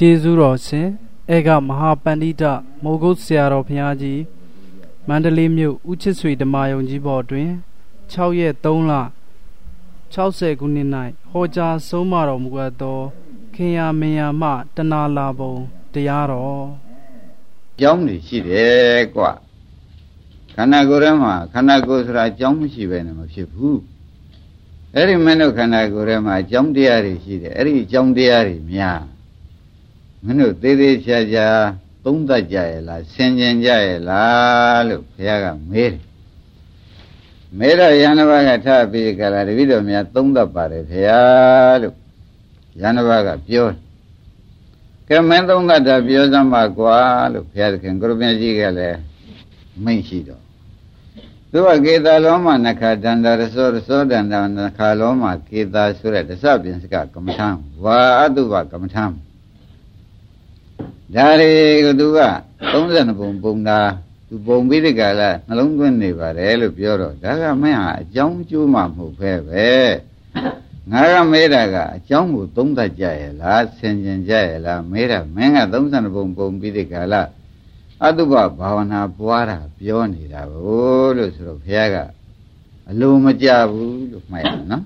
ကျေးဇူးတော်ရှင်ဧကမဟာပန္တိတမိုးကုတ်ဆရာတော်ဘုရားကြီးမန္တလေးမြို့ဦးချစ်ဆွေဓမ္မယုံကြီးဘော်တွင်6ရက်3လ60ခုနှစ်၌ဟောကြားဆုံးမတော်မူအပ်သောခင်ယာမင်ယာမတနာလာပုံတရားတော်ကြောင်းနေရှိတယ်ကွာခန္ဓာကိုယ်ထဲမှာခန္ဓာကိုယ်ဆိုတာကြောင်းမရှိပဲနဲ့မဖြစ်ဘူးအဲ့ဒီမင်းတို့ခန္ဓာကိုယ်ထဲမှာကြောင်းတရားတွေရှိတယ်အဲ့ဒီကြောင်းတရားတွေများ မင်းတို့သေးသေးချာချာသုံးသပ်ကြရဲ့လားဆင်ခြင်ကြရဲ့လားလို့ဘုရားကမေးတယ်မေးတော့ယန္နဘကထပြီးကြလားတပည့်တော်များသုံးသပ်ပါတယ်ဘုရားလို့ယန္နဘကပြောကဲမင်းသုံးသပ်တာပြောစမ်းပါကွာလို့ဘုရားသခင်ကိုရမကြီးကလည်းမိန့်ရှိတော့သူကကေတာလောမနခဒန္တရသောရသောဒန္တနခလောမကေတာဆိုတဲ့တစပြင်စကကမ္မထံဝါအတုပကမ္မထံ ဒါတွေကသူက32ပုံပုံတာသူပုံပြီးဒီကလာနှလုံးသွင်းနေပါတယ်လို့ပြောတော့ဒါကမင်းဟာအကြောင်းကျိုးမှမဟုတ်ပဲပဲငါကမေးတာကအကြောင်းကိုသုံးသပ်ကြရဲ့လားဆင်ခြင်ကြရဲ့လားမေးတာမင်းက32ပုံပုံပြီးဒီကလာအတုပဘာဝနာပွားတာပြောနေတာဘို့လို့ဆိုတော့ဘုရားကအလိုမကြဘူးလို့မှတ်ရနော်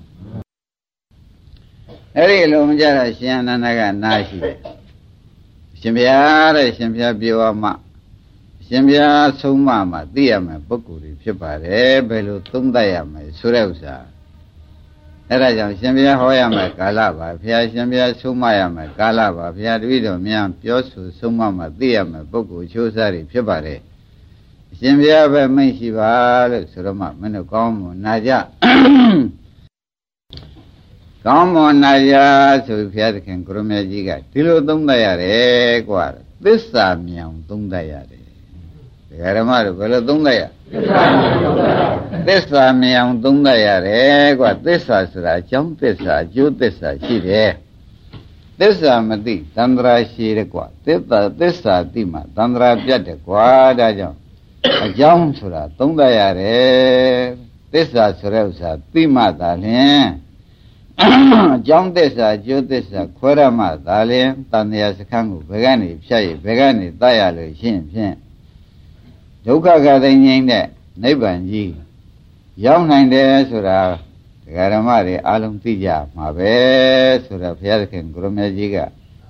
အဲ့ဒီအလိုမကြတာရှင်အနန္ဒကနားရှိတယ် ရှင်ဘုရားတဲ့ရှင်ဘုရားပြောမှရှင်ဘုရားဆုံးမမှသိရမယ်ပုဂ္ဂိုလ်တွေဖြစ်ပါတယ်ဘယ်လိုသုံးသပ်ရမလဲဆိုတဲ့ဥစ္စာအဲ့ဒါကြောင့်ရှင်ဘုရားဟောရမယ်ကာလပါဘုရားရှင်ဘုရားဆုံးမရမယ်ကာလပါဘုရားတပည့်တော်များပြောဆိုဆုံးမမှသိရမယ်ပုဂ္ဂိုလ်ချိုးစားတွေဖြစ်ပါတယ်ရှင်ဘုရားပဲမိတ်ရှိပါလို့ဆိုတော့မှမင်းတို့ကောင်းမွန်နာကြ ကောင်းမွန်နာရဆိုဘုရားသခင်ကိုရမေကြီးကဒီလိုသုံးသပ်ရတယ်ကွာသစ္စာမြောင်သုံးသပ်ရတယ်ဒကာဓမ္မတို့ဘယ်လိုသုံးသပ်ရသစ္စာမြောင်သုံးသပ်ရတယ်ကွာသစ္စာဆိုတာအကြောင်းသစ္စာအကျိုးသစ္စာရှိတယ်သစ္စာမသိသန္တရာရှိတယ်ကွာသစ္စာသစ္စာသိမှသန္တရာပြတ်တယ်ကွာဒါကြောင့်အကြောင်းဆိုတာသုံးသပ်ရတယ်သစ္စာဆိုတဲ့ဥစ္စာသိမှသာလျှင် အကြောင်းသစ္စာကျိုးသစ္စာခွဲရမှသာလျှင်တန်တရားစခန်းကိုဘယ်ကနေဖြတ်ရဘယ်ကနေတတ်ရလို့ရှင်းဖြင့်ဒုက္ခကသိငြိမ့်တဲ့နိဗ္ဗာန်ကြီးရောက်နိုင်တယ်ဆိုတာဒကာဓမ္မတွေအလုံးသိကြမှာပဲဆိုတာဘုရားသခင်ကိုရမေကြီးက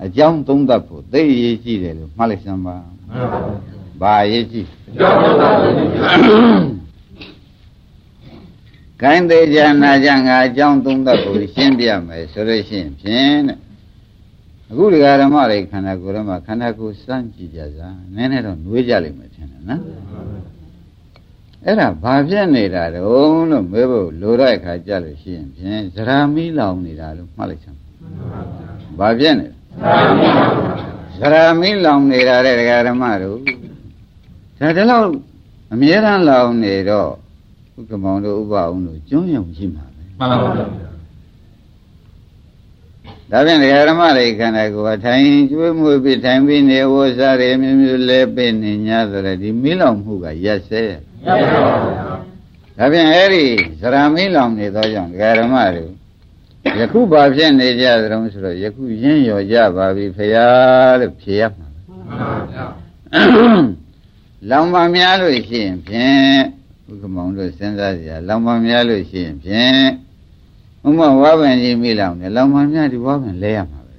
အကြောင်းသုံးသပ်ဖို့သိအရေးကြီးတယ်လို့မှတ်လိုက်စမ်းပါမှန်ပါဘူးဘာအရေးကြီးအကြောင်းသုံးသပ်ဖို့ ခိုင်းသေးကြနာကြငါအကြောင်းသုံးသပ်ကိုရှင်းပြမယ်ဆိုလို့ရှိရင်ဖြင့်တဲ့အခုဒီဃာရမတွေခန္ဓာကိုယ်ထဲမှာခန္ဓာကိုယ်စမ်းကြည့်ကြစားနည်းနည်းတော့နှွေးကြလိမ့်မယ်ထင်တယ်နော်အဲ့ဒါဘာဖြစ်နေတာတုံးလို့မေးဖို့လိုတဲ့အခါကြလို့ရှိရင်ဖြင့်ဇရာမီးလောင်နေတာလို့မှတ်လိုက်ချင်ဘာဖြစ်နေဇရာမီးလောင်နေတာတဲ့ဒကာရမတို့ဒါတည်းလို့အမြဲတမ်းလောင်နေတော့ ဥက္ကမောင်တို့ဥပအောင်တို့ကျွန်းယုံရှိမှာပဲမှန်ပါပါဒါဖြင့်ဒကာရမတွေခန္ဓာကိုယ်ထိုင်ကျွေးမွေးပြီးထိုင်ပြီးနေဝစားရမျိုးမျိုးလဲပင်နေ냐ဆိုတဲ့ဒီမီးလောင်မှုကရက်စဲမှန်ပါပါဒါဖြင့်အဲ့ဒီဇရာမီးလောင်နေသောကြောင့်ဒကာရမတွေယခုဘာဖြစ်နေကြသလဲဆိုတော့ယခုရင်းရော်ကြပါပြီဖရာလို့ဖြေရမှာမှန်ပါဗျာလောင်ပါများလို့ရှိရင်ဖြင့် ဥက္ကမောင်တို့စဉ်းစားကြရလောင်ပါများလို့ရှိရင်ဖြင့်ဥမဝါပင်ကြီးမိလောင်တယ်လောင်ပါများဒီဝါပင်လဲရမှာပဲ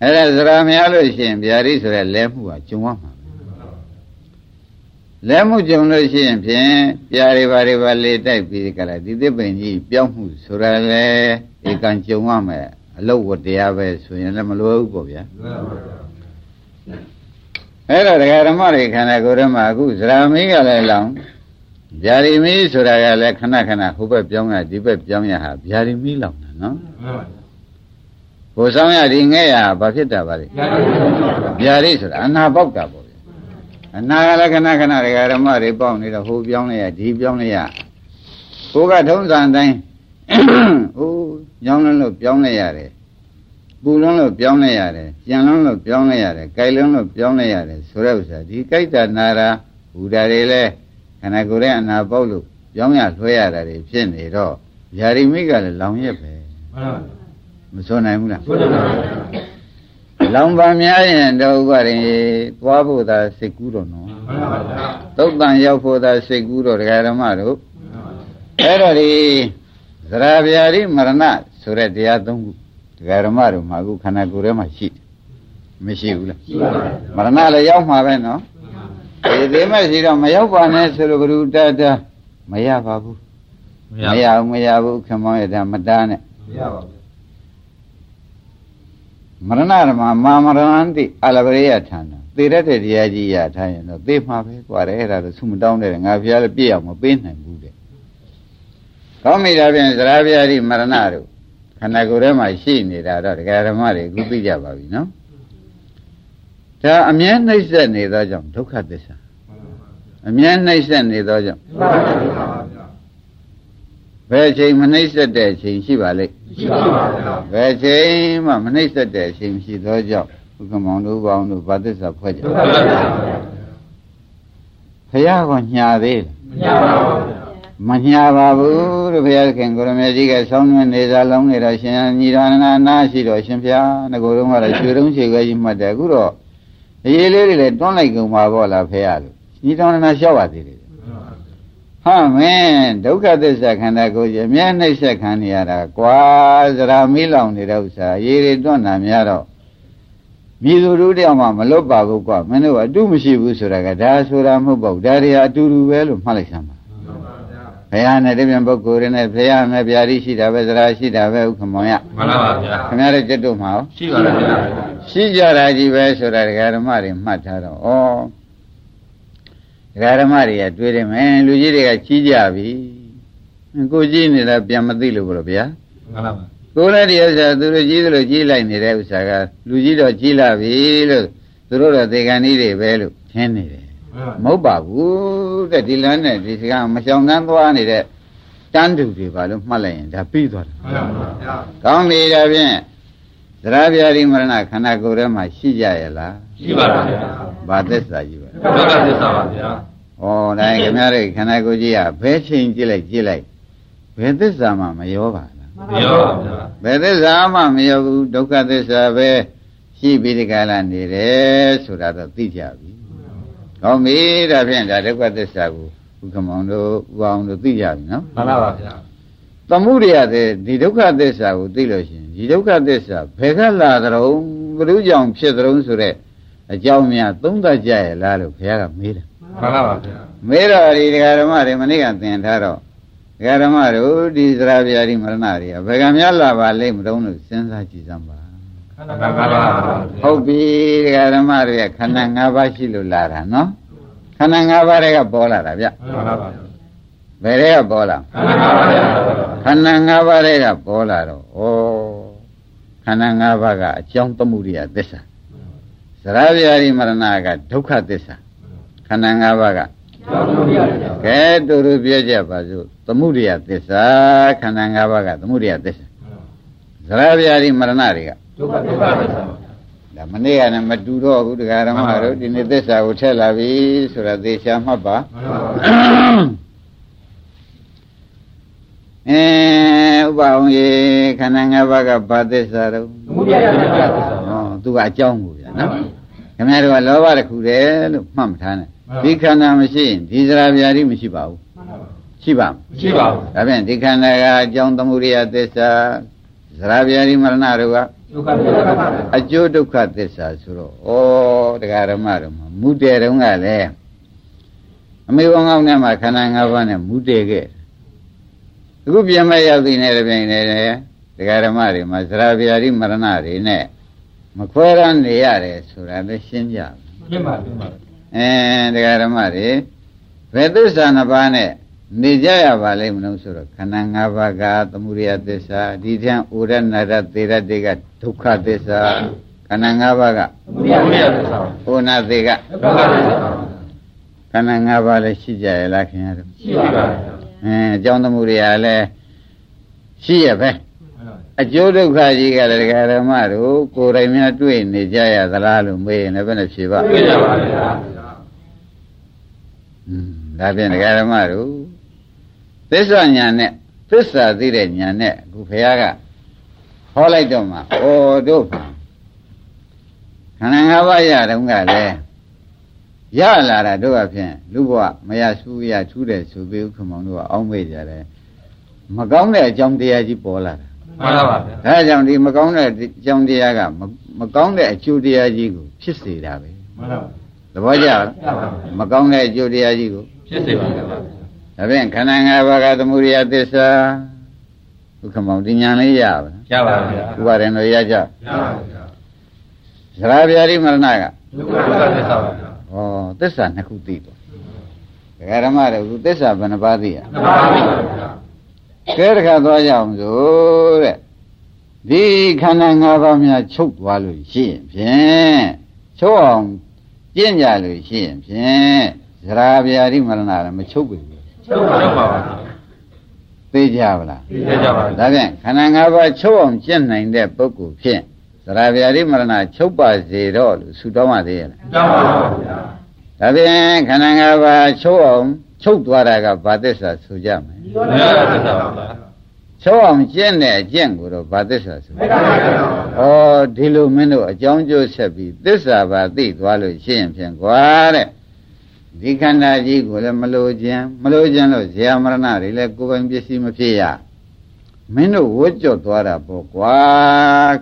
အဲ့ဒါသရများလို့ရှိရင်ဗျာဒိဆိုတဲ့လဲမှုကကျုံရမှာလဲမှုကြုံလို့ရှိရင်ဖြင့်ပြာတွေပါတွေပါလေတိုက်ပြီးကြလားဒီသစ်ပင်ကြီးပြောင်းမှုဆိုရလဲဧကံကြုံရမယ်အလုတ်ဝတရားပဲဆိုရင်လည်းမလွယ်ဘူးပေါ့ဗျာအဲ့တော့ဒကာဓမ္မတွေခန္ဓာကိုယ်ထဲမှာအခုဇရာမင်းကလည်းလောင် ဗျာဒီမီဆိုတာကလည်းခဏခဏဟိုဘက်ပြောင်းရဒီဘက်ပြောင်းရဟာဗျာဒီမီလောင်တာနော်ဘုဆောင်ရဒီငဲ့ရဘာဖြစ်တာပါလဲဗျာဒီဆိုတာအနာပေါက်တာပေါ့အနာကလည်းခဏခဏဒကာဓမ္မတွေပေါက်နေတော့ဟိုပြောင်းလိုက်ရဒီပြောင်းလိုက်ရဟိုကထုံးစံတိုင်းဟိုညောင်းလုံးလို့ပြောင်းလိုက်ရတယ်ပူလုံးလို့ပြောင်းလိုက်ရတယ်ကြံလုံးလို့ပြောင်းလိုက်ရတယ်ကြိုက်လုံးလို့ပြောင်းလိုက်ရတယ်ဆိုတဲ့ဥစ္စာဒီကြိုက်တာနာတာဘူတာတွေလည်းခ န္ဓာကိုယ်ရဲ့အနာပေါက်လို့ပြောင်းရလွှဲရတာတွေဖြစ်နေတော့ຢာရီမိကလည်းလောင်ရက်ပဲမှန်ပါမစွနိုင်ဘူးလားစွနိုင်ပါလောင်ပန်များရင်တော့ဥပရင်သွားဖို့သာစိတ်ကူးတော့နော်မှန်ပါဗျာသုတ်တန်ရောက်ဖို့သာစိတ်ကူးတော့တရားဓမ္မတို့အဲ့တော့ဒီသရဗျာတိမရဏဆိုတဲ့တရားသုံးခုတရားဓမ္မတို့မှာအခုခန္ဓာကိုယ်ထဲမှာရှိတယ်မရှိဘူးလားရှိပါပါဗျာမရဏလည်းရောက်မှာပဲနော် ဒီသေးမဲ့ရှိတော့မရောက်ပါနဲ့ဆိုလိုကလူတတမရပါဘူးမရဘူးမရဘူးခင်မောရတာမတားနဲ့မရပါဘူးမရဏဓမ္မမာမရဏန်တိအလဘရိယဌာနသေရတဲ့တရားကြီးရထားရင်တော့သေမှာပဲကွာတယ်အဲ့ဒါတော့သူမတောင်းတဲ့ငါဖျားလည်းပြည့်အောင်မပေးနိုင်ဘူးတဲ့ကောင်းမိတာဖြင့်သရဗျာတိမရဏတို့ခန္ဓာကိုယ်ထဲမှာရှိနေတာတော့ဒကာဓမ္မတွေအခုသိကြပါပြီနော် ဒါအမြဲနှိမ့်ဆက်နေသောကြောင့်ဒုက္ခသစ္စာအမြဲနှိမ့်ဆက်နေသောကြောင့်မှန်ပါဗျာဘယ်အချိန်မနှိမ့်ဆက်တဲ့အချိန်ရှိပါလိမ့်ရှိပါပါဗျာဘယ်အချိန်မှမနှိမ့်ဆက်တဲ့အချိန်ရှိသောကြောင့်ဘုကမောင်တို့ဘောင်တို့ဗာသစ္စာဖွဲ့ကြဒုက္ခပါဗျာဖះကညာသေးတယ်မရပါဘူးဗျာမညာပါဘူးလို့ဘုရားခင်ကိုရမေကြီးကဆောင်းနေနေစားလုံးနေတော့ရှင်ညီတော်နာနာရှိတော့ရှင်ဖျားငကိုယ်တော့ကတော့ရွှေတုံးချေခွဲကြီးမှတ်တယ်အခုတော့ အရေးလေးတွေလည်းတွန်းလိုက်ကုန်ပါပေါ့လားဖះလို့ညီတော်နာနာလျှောက်ပါသေးတယ်ဟာမင်းဒုက္ခသစ္စာခန္ဓာကိုယ်ကြီးအမြဲနှိမ့်ဆက်ခံနေရတာကွာဇရာမီးလောင်နေတဲ့ဥစ္စာရေတွေတွန်းတာများတော့မြည်သူတို့တယောက်မှမလွတ်ပါဘူးကွာမင်းတို့အတုမရှိဘူးဆိုတာကဒါဆိုတာမဟုတ်ပါဘူးဒါတွေအတူတူပဲလို့မှတ်လိုက်စမ်းပါမှန်ပါဗျာ ဘုရားနဲ့တပြန်ပုဂ္ဂိုလ်တွေနဲ့ဘုရားနဲ့ဗျာတိရှိတာပဲသရာရှိတာပဲဥက္ကမောင်ရမှန်ပါဗျာခင်ဗျားတို့จิตတို့မှာရောရှိပါလားဗျာရှိကြတာကြီးပဲဆိုတာဒကာဓမ္မတွေမှတ်ထားတော့ဩဒကာဓမ္မတွေကတွေးတယ်မယ်လူကြီးတွေကကြီးကြပြီကိုကြီးနေတာပြန်မသိလို့ဘလို့ဗျာမှန်ပါဗျာကိုလည်းဒီဥစ္စာသူတို့ကြီးသလိုကြီးလိုက်နေတဲ့ဥစ္စာကလူကြီးတော့ကြီးလာပြီလို့သူတို့တော့ဒေဂန်ကြီးတွေပဲလို့ထင်နေတယ် မဟုတ်ပါဘူးတဲ့ဒီလမ်းနဲ့ဒီစကားမရှောင်တန်းသွားနေတဲ့တန်းတူတွေပါလို့မှတ်လိုက်ရင်ဒါပြီးသွားတယ်မှန်ပါဗျာကောင်းပြီဒါဖြင့်သရဗျာတိမရဏခန္ဓာကိုယ်ထဲမှာရှိကြရဲ့လားရှိပါလားဗျာဘာသစ္စာကြီးပါဒုက္ခသစ္စာပါဗျာဩဒါရင်ခင်ဗျားတို့ခန္ဓာကိုယ်ကြီးကဘယ်ချိန်ကြည့်လိုက်ကြည့်လိုက်ဘယ်သစ္စာမှမရောပါလားမရောပါဗျာဘယ်သစ္စာမှမရောဘူးဒုက္ခသစ္စာပဲရှိပြီးဒီကလာနေတယ်ဆိုတာတော့သိကြပြီ ကောင်းပြီဒါဖြင့်ဒါဒုက္ခသစ္စာကိုဥက္ကမောင်တို့ဥအောင်တို့သိကြပြီနော်မှန်ပါဗျာသမှုရိယတဲ့ဒီဒုက္ခသစ္စာကိုသိလို့ရှိရင်ဒီဒုက္ခသစ္စာဘယ်ကလာသတုံးဘုရုကြောင့်ဖြစ်သတုံးဆိုတဲ့အကြောင်းများသုံးသပ်ကြရဲ့လားလို့ဘုရားကမေးတယ်မှန်ပါဗျာမေးတော့ဒီဒကာဓမ္မတွေမနေ့ကသင်ထားတော့ဒကာဓမ္မတို့ဒီသရဗျာတိမရဏတွေကဘယ်ကများလာပါလိမ့်မတုံးလို့စဉ်းစားကြည့်စမ်းပါမှန်ပါဗျာ ဟုတ်ပြီဒကာဓမ္မတွေခန္ဓာ၅ပါးရှိလို့လာတာနော်ခန္ဓာ၅ပါးတွေကပေါ်လာတာဗျမှန်ပါဗျာဘယ်တွေကပေါ်လာမှန်ပါဗျာခန္ဓာ၅ပါးတွေကပေါ်လာတော့ဩခန္ဓာ၅ပါးကအကြောင်းသမှုရိယသစ္စာသရဗျာတိမရဏကဒုက္ခသစ္စာခန္ဓာ၅ပါးကကျောင်းတော်ရဗျာကဲတူတူပြောကြပါစို့သမှုရိယသစ္စာခန္ဓာ၅ပါးကသမှုရိယသစ္စာသရဗျာတိမရဏတွေက ဒုက္ခဒုက္ခသစ္စာဒါမနေ့ကလည်းမတူတော့ဘူးတရားဓမ္မတို့ဒီနေ့သစ္စာကိုထည့်လာပြီဆိုတာသေချာမှတ်ပါမှန်ပါဗျာအဲဥပအောင်ရေခန္ဓာ၅ပါးကဘာသစ္စာတော့သမုဒယသစ္စာဟောသူကအကြောင်းကိုဗျာနော်ခင်ဗျားတို့ကလောဘတစ်ခုတည်းလို့မှတ်မထားနဲ့ဒီခန္ဓာမရှိရင်ဒီစရာဗျာတိမရှိပါဘူးရှိပါမရှိပါဘူးဒါဖြင့်ဒီခန္ဓာကအကြောင်းသမှုရိယသစ္စာ စရာဗျာတိမရဏတို့ကဒုက္ခသစ္စာအကျိုးဒုက္ခသစ္စာဆိုတော့ဩတရားဓမ္မတို့မှာမူတည်တုန်းကလည်းအမေဘောင်းကောင်းနဲ့မှာခန္ဓာ၅ပါးနဲ့မူတည်ခဲ့အခုပြန်မဲ့ရောက်သိနေတဲ့ပြင်နေတယ်တရားဓမ္မတွေမှာသရဗျာတိမရဏတွေနဲ့မခွဲရမ်းနေရတယ်ဆိုတာလည်းရှင်းပြတယ်ပြင်းပါပြင်းပါအဲတရားဓမ္မတွေဘယ်သစ္စာနှစ်ပါးနဲ့ နေကြရပါလိမ့်မလို့ဆိုတော့ခန္ဓာ၅ပါးကသမုဒယသစ္စာဒီထံဥရဏရသေရတေကဒုက္ခသစ္စာခန္ဓာ၅ပါးကသမုဒယသစ္စာဥနာသေးကဒုက္ခသစ္စာခန္ဓာ၅ပါးလည်းရှိကြရဲ့လားခင်ဗျားတို့ရှိပါဗျာအဲအကြောင်းသမုဒယလည်းရှိရပဲအကျိုးဒုက္ခကြီးကလည်းတရားဓမ္မတို့ကိုယ်တိုင်များတွေ့နေကြရသလားလို့မေးရင်လည်းဘယ်နဲ့ဖြေပါတွေ့ကြပါဗျာอืมဒါဖြင့်ဒကာဓမ္မတို့ သစ္စာညာနဲ့သစ္စာသိတဲ့ညာနဲ့အခုဘုရားကဟောလိုက်တော့မှဩတို့မှာခန္ဓာ၅ပါးရတုန်းကလည်းရလာတာတို့အဖြစ်လူဘဝမရဆူရထူးတယ်ဆိုပြီးဥက္ကမောင်တို့ကအောင်းမေ့ကြတယ်မကောင်းတဲ့အကြောင်းတရားကြီးပေါ်လာတာမှန်ပါပါဗျာဒါကြောင့်ဒီမကောင်းတဲ့အကြောင်းတရားကမမကောင်းတဲ့အကျိုးတရားကြီးကိုဖြစ်စေတာပဲမှန်ပါပါသဘောကျလားမှန်ပါပါမကောင်းတဲ့အကျိုးတရားကြီးကိုဖြစ်စေပါဗျာ ဒါဖြင့်ခန္ဓာ၅ပါးကသမုဒိယသစ္စာဥက္ကမောင်ဒီညာလေးရပါလားရပါဗျာဥပါရင်တို့ရကြရပါဗျာသရဗျာတိမရဏကဒုက္ခဒုက္ခသစ္စာပါဗျာဩသစ္စာနှစ်ခုသိတော့ဒကာဓမ္မတို့ခုသစ္စာဘယ်နှပါးသိရမှန်ပါပါဗျာကဲတခါသွားကြအောင်ဆိုတဲ့ဒီခန္ဓာ၅ပါးများချုပ်သွားလို့ရှိရင်ဖြင့်ချုပ်အောင်ကျင့်ကြလို့ရှိရင်ဖြင့်သရဗျာတိမရဏလည်းမချုပ်ဘူး ချုပ်ပါတော့ပါဗျာသိကြပါလားသိကြပါဗျာဒါဖြင့်ခန္ဓာ၅ပါးချုပ်အောင်ကျင့်နိုင်တဲ့ပုဂ္ဂိုလ်ဖြင့်သရဗျာတိမရဏချုပ်ပါစေတော့လို့ဆုတောင်းပါသေးရဲ့လားရပါပါဗျာဒါဖြင့်ခန္ဓာ၅ပါးချုပ်အောင်ချုပ်သွားတာကဘာသစ္စာဆိုကြမယ်နိရောဓသစ္စာပါဗျာချုပ်အောင်ကျင့်တဲ့အကျင့်ကိုတော့ဘာသစ္စာဆိုမေတ္တာသစ္စာပါဗျာဩဒီလိုမင်းတို့အကြောင်းကျိုးဆက်ပြီးသစ္စာပါသိသွားလို့ရှိရင်ဖြင့်ကွာတဲ့ ဒီခန္ဓာကြီးကိုလည်းမလိုခြင်းမလိုခြင်းလို့ဇေယမရဏတွေလည်းကိုယ်ပိုင်ပစ္စည်းမဖြစ်ရမင်းတို့ဝတ်ကြွသွားတာပေါ့ကွာ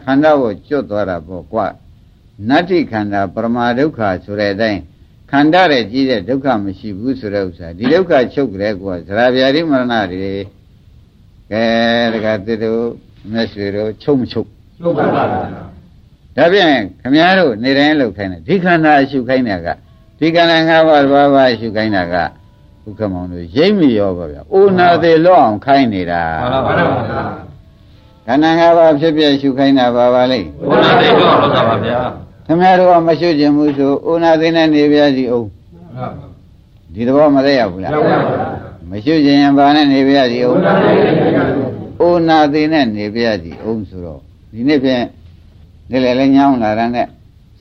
ခန္ဓာကိုကြွသွားတာပေါ့ကွာနတ္တိခန္ဓာပရမဒုက္ခဆိုတဲ့အတိုင်းခန္ဓာရဲ့ကြီးတဲ့ဒုက္ခမရှိဘူးဆိုတဲ့ဥစ္စာဒီဒုက္ခချုပ်ကြတဲ့ကွာဇရာဗျာတိမရဏတွေကဲတကတိတို့မျက်ရွှေတို့ချုပ်မချုပ်ချုပ်ပါပါဗျာဒါဖြင့်ခမည်းတော်နေတိုင်းလှုပ်ခိုင်းတယ်ဒီခန္ဓာအရှုခိုင်းတာက ဒီခန္ဓာ၅ပါးဘာဘာအရှုခိုင်းတာကဘုက္ကမောင်တို့ရိပ်မိရောပါဗျာ။အိုနာသေးလော့အောင်ခိုင်းနေတာမှန်ပါပါဗျာခန္ဓာ၅ပါးဖြစ်ဖြစ်ရှုခိုင်းတာဘာပါလိမ့်ဘုရားသိတော့လောက်တာပါဗျာခမည်းတော်ကမရှုခြင်းဘူးဆိုအိုနာသေးနဲ့နေပြစီအောင်ဒီသဘောမသိရဘူးလားရပါပါဗျာမရှုခြင်းရင်ဘာနဲ့နေပြစီအောင်ဘုရားသိတော့အိုနာသေးနဲ့နေပြစီအောင်ဆိုတော့ဒီနေ့ဖြင့်ဒီလေလည်းညောင်းလာတဲ့နဲ့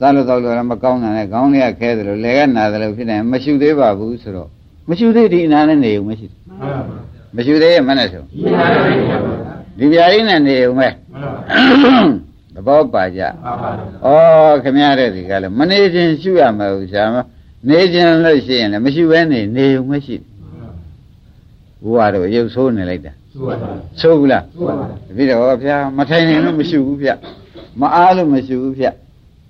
စားလို့တော့လို့လည်းမကောင်းတာနဲ့ခေါင်းလေးကခဲတယ်လို့လေကနာတယ်လို့ဖြစ်တယ်မရှုသေးပါဘူးဆိုတော့မရှုသေးဒီအနာနဲ့နေုံမရှိဘူးမှန်ပါပါမရှုသေးရဲ့မနဲ့ဆိုဒီနာလေးပါဗျာဒီပြာရင်းနဲ့နေုံပဲမှန်ပါပါသဘောပါကြပါပါဗျာဩခမရတဲ့ဒီကလည်းမနေခြင်းရှုရမှာဘူးဆရာမနေခြင်းလို့ရှိရင်လည်းမရှုဘဲနေနေုံမရှိဘူးဘုရားတို့ရုပ်ဆိုးနေလိုက်တာသုပါပါဆိုးဘူးလားသုပါပါတပည့်တော်ဗျာမထိုင်နိုင်လို့မရှုဘူးဗျမအားလို့မရှုဘူးဗျ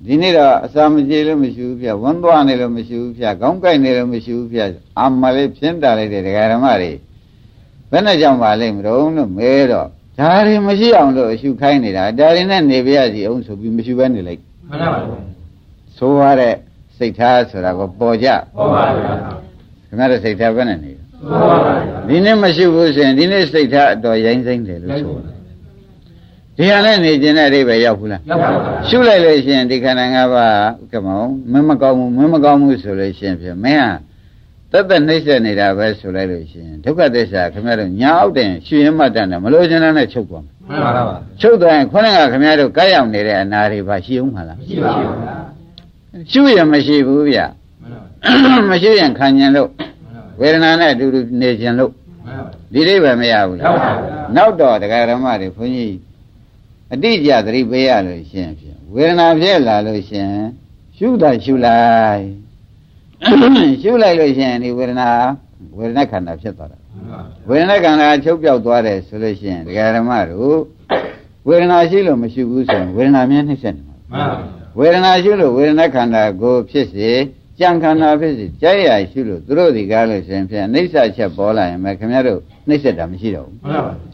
ဒီနေ့တော့အစာမကြေလို့မရှုဘူးဗျဝန်းသွားနေလို့မရှုဘူးဗျခေါင်းကိုက်နေလို့မရှုဘူးဗျအာမလေးဖြင်းတာလိုက်တဲ့ဒကာဓမ္မတွေဘယ်နဲ့ကြောင့်ပါလိမ့်မလို့လို့မဲတော့ဒါတွေမရှိအောင်လို့အရှုခိုင်းနေတာဒါတွေနဲ့နေပြရစီအောင်ဆိုပြီးမရှုဘဲနေလိုက်မှန်ပါပါဆိုရတဲ့စိတ်ထားဆိုတာကိုပေါ်ကြဟုတ်ပါဗျာခင်ဗျားတို့စိတ်ထားဘယ်နဲ့နေလဲဟုတ်ပါဗျာဒီနေ့မရှိဘူးဆိုရင်ဒီနေ့စိတ်ထားအတော်ရိုင်းစိမ့်တယ်လို့ဆိုတယ် ဒီဟာနဲ့နေခြင်းတဲ့အဓိပ္ပာယ်ရောက်ဘူးလားရောက်ပါပါရှုလိုက်လို့ရှိရင်ဒီခန္ဓာ၅ပါးကမောင်မင်းမကောင်းဘူးမင်းမကောင်းဘူးဆိုလို့ရှိရင်ဖြင့်မင်းဟာတတ်တတ်နှိမ့်ဆက်နေတာပဲဆိုလိုက်လို့ရှိရင်ဒုက္ခသစ္စာခင်ဗျားတို့ညာအောက်တင်ရှုရင်မှတ်တယ်မလို့ခြင်းနဲ့ချုပ်သွားမယ်မှန်ပါပါချုပ်သွားရင်ခေါင်းကခင်ဗျားတို့ကိုက်ရောက်နေတဲ့အနာတွေပါရှိအောင်မလားရှိပါဗျာရှုရင်မရှိဘူးဗျမှန်ပါမရှိရင်ခံကျင်လို့ဝေဒနာနဲ့အတူတူနေခြင်းလို့မှန်ပါဒီအိဗယ်မရဘူးရောက်လားပါဗျာနောက်တော့တရားဓမ္မတွေဘုန်းကြီး အတိအကျသတိပေးရလို့ရှင်းဖြင့်ဝေဒနာဖြစ်လာလို့ရှင်းရှုတာရှုလိုက်ရှုလိုက်လို့ရှင်းဒီဝေဒနာဝေဒနာခန္ဓာဖြစ်သွားတာဝေဒနာခန္ဓာချုပ်ပြောက်သွားတယ်ဆိုလို့ရှင်းတရားဓမ္မတို့ဝေဒနာရှိလို့မရှိဘူးဆိုရင်ဝေဒနာမြဲနှိမ့်ဆက်နေမှာမှန်ပါဝေဒနာရှိလို့ဝေဒနာခန္ဓာကိုဖြစ်စေကြံခန္ဓာဖြစ်စေကြဲရရှိလို့သူတို့ဒီကားလို့ရှင်းဖြင့်နှိမ့်ဆက်ချက်ပေါ်လာရင်ပဲခင်ဗျားတို့နှိမ့်ဆက်တာမရှိတော့ဘူးမှန်ပါ။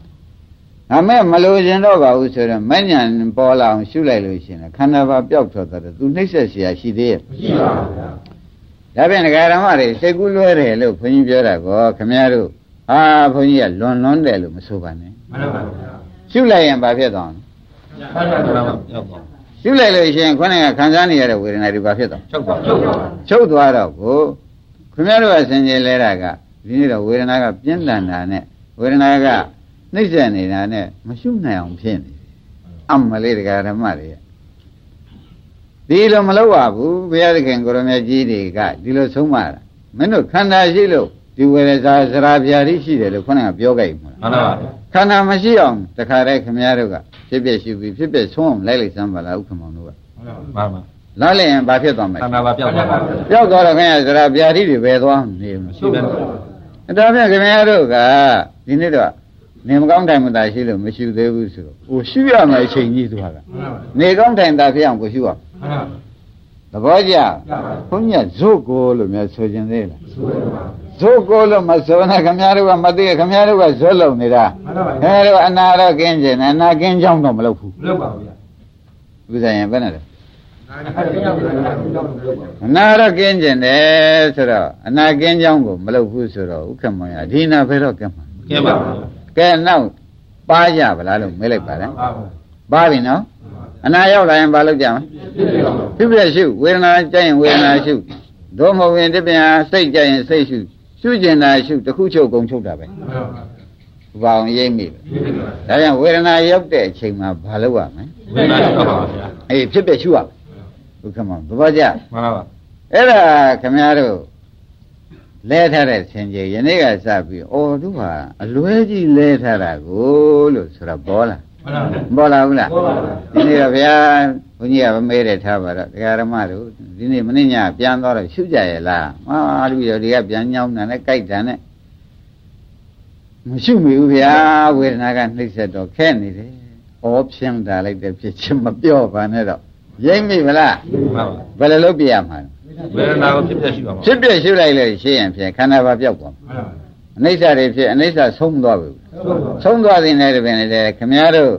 ဒါမဲ့မလို့ခြင်းတော့ပါဘူးဆိုတော့မညံပေါ်လာအောင်ရှုလိုက်လို့ရှိရင်ခန္ဓာပါပျောက်ထွက်သွားတယ်သူနှိမ့်ဆက်เสียရှိသေးရဲ့ မရှိပါဘူးဗျာ ။ဒါပြန်ဒကာဓမ္မတွေစိတ်ကူးလွဲတယ်လို့ခွန်ကြီးပြောတာကောခမည်းတော်ဟာဘုန်းကြီးကလွန်လွန်းတယ်လို့မဆိုပါနဲ့ မှန်ပါဗျာ ။ရှုလိုက်ရင်ဘာဖြစ်သွားလဲ မှန်ပါဗျာရောက်ပါ ။ရှုလိုက်လို့ရှိရင်ခொနဲ့ကခံစားနေရတဲ့ဝေဒနာတွေဘာဖြစ်သွား ချုပ်ပါချုပ်ပါ ။ချုပ်သွားတော့ကိုခမည်းတော်ကဆင်ခြင်လဲတာကဒီနေ့တော့ဝေဒနာကပြင်းထန်တာနဲ့ဝေဒနာက နှိမ့်ဆက်နေတာနဲ့မရှုနိုင်အောင်ဖြစ်နေတယ်။အမလေးဒကာဓမ္မတွေဒီလိုမလုပ်ရဘူးဘုရားသခင်ကိုရမကြီးတွေကဒီလိုဆုံးမတာမင်းတို့ခန္ဓာရှိလို့ဒီဝေဒစာစရာပြာတိရှိတယ်လို့ခေါင်းကပြောကြိုက်မှာမှန်ပါဗျာခန္ဓာမရှိအောင်တခါတည်းခမည်းတော်ကဖြစ်ဖြစ်ရှိပြီးဖြစ်ဖြစ်ဆုံးအောင်လိုက်လိုက်စမ်းပါလားဥက္ကမောင်တို့ကမှန်ပါလားလျင်ဘာဖြစ်သွားမလဲခန္ဓာပါပြောက်သွားပါဘူးပျောက်သွားတော့ခင်ဗျာစရာဗျာတိတွေပဲသွားနေမှာရှိတယ်ဒါဖြင့်ခင်ဗျားတို့ကဒီနေ့တော့ နေမကောင်းတိုင်မသာရှိလို့မရှိသေးဘူးဆိုတော့ဟိုရှိရမယ်အချိန်ကြီးသူဟာကနေကောင်းတိုင်သာဖြစ်အောင်ကိုရှိအောင်သဘောကျဘုန်းကြီးကဇုတ်ကိုလို့များဆိုခြင်းသေးလားဇုတ်ကိုလို့မဆိုနဲ့ခင်ဗျားတို့ကမသိခင်ဗျားတို့ကဇွတ်လုံနေတာခင်ဗျားတို့အနာတော့ကင်းကျင်တယ်အနာကင်းကြောင်းတော့မလုပ်ဘူးမလုပ်ပါဘူးဗျာဥစ္စာရင်ဘယ်နဲ့လဲအနာတော့ကင်းကျင်တယ်ဆိုတော့အနာကင်းကြောင်းကိုမလုပ်ဘူးဆိုတော့ဥက္ကမောင်ရဒီနာဘယ်တော့ကင်းမှာကဲပါဘူး ကဲနောက်ပါကြဗလားလို့မေးလိုက်ပါလေပါဘူးပါပြီနော်အနာရောက်လာရင်ဘာလုပ်ကြမလဲဖြစ်ဖြစ်ရှုဝေဒနာကြရင်ဝေဒနာရှုသို့မဟုတ်ရင်တပြန်စိတ်ကြရင်စိတ်ရှုရှုကျင်တာရှုတစ်ခုချုပ်ကုန်ချုပ်တာပဲဘာအောင်ရိမ့်မိလဲဒါကြောင့်ဝေဒနာရောက်တဲ့အချိန်မှာဘာလုပ်ရမလဲဝိညာဉ်တော့ပါဗျာအေးဖြစ်ဖြစ်ရှုရမယ်ဘုခမဘဘောကြမှန်ပါပါအဲ့ဒါခမည်းတော် လဲထားတဲ့ဆင်ကြီးယနေ့ကစပြီးအော်သူဟာအလွဲကြီးလဲထားတာကိုလို့ဆိုတော့ဘောလားမှန်ပါပါမပေါ်လာဘူးလားပေါ်ပါပါဒီနေ့တော့ဗျာဘုန်းကြီးကမမေးတယ်ထားပါတော့ဒကာရမတို့ဒီနေ့မင်းညပြန်တော့တော့ရှုကြရဲ့လားမာလူရောဒီကပြန်ညောင်းတာနဲ့ကြိုက်တာနဲ့မရှုမိဘူးဗျာဝေဒနာကနှိမ့်ဆက်တော့ခဲနေတယ်ဩဖြင်းတာလိုက်တဲ့ဖြစ်ချင်းမပြောပါနဲ့တော့ရိမ့်မိမလားမှန်ပါပါဘယ်လိုလုပ်ပြရမှာလဲ ဝေဒနာကိုဖြစ်ဖြစ်ရှိပါမှာဖြစ်ပြရှုလိုက်လို့ရှိရင်ဖြင့်ခန္ဓာဘာပြောက်သွားမှာအနိစ္စတွေဖြစ်အနိစ္စဆုံးသွားပြီဆုံးသွားတဲ့နေ့တပင်လေခမည်းတော်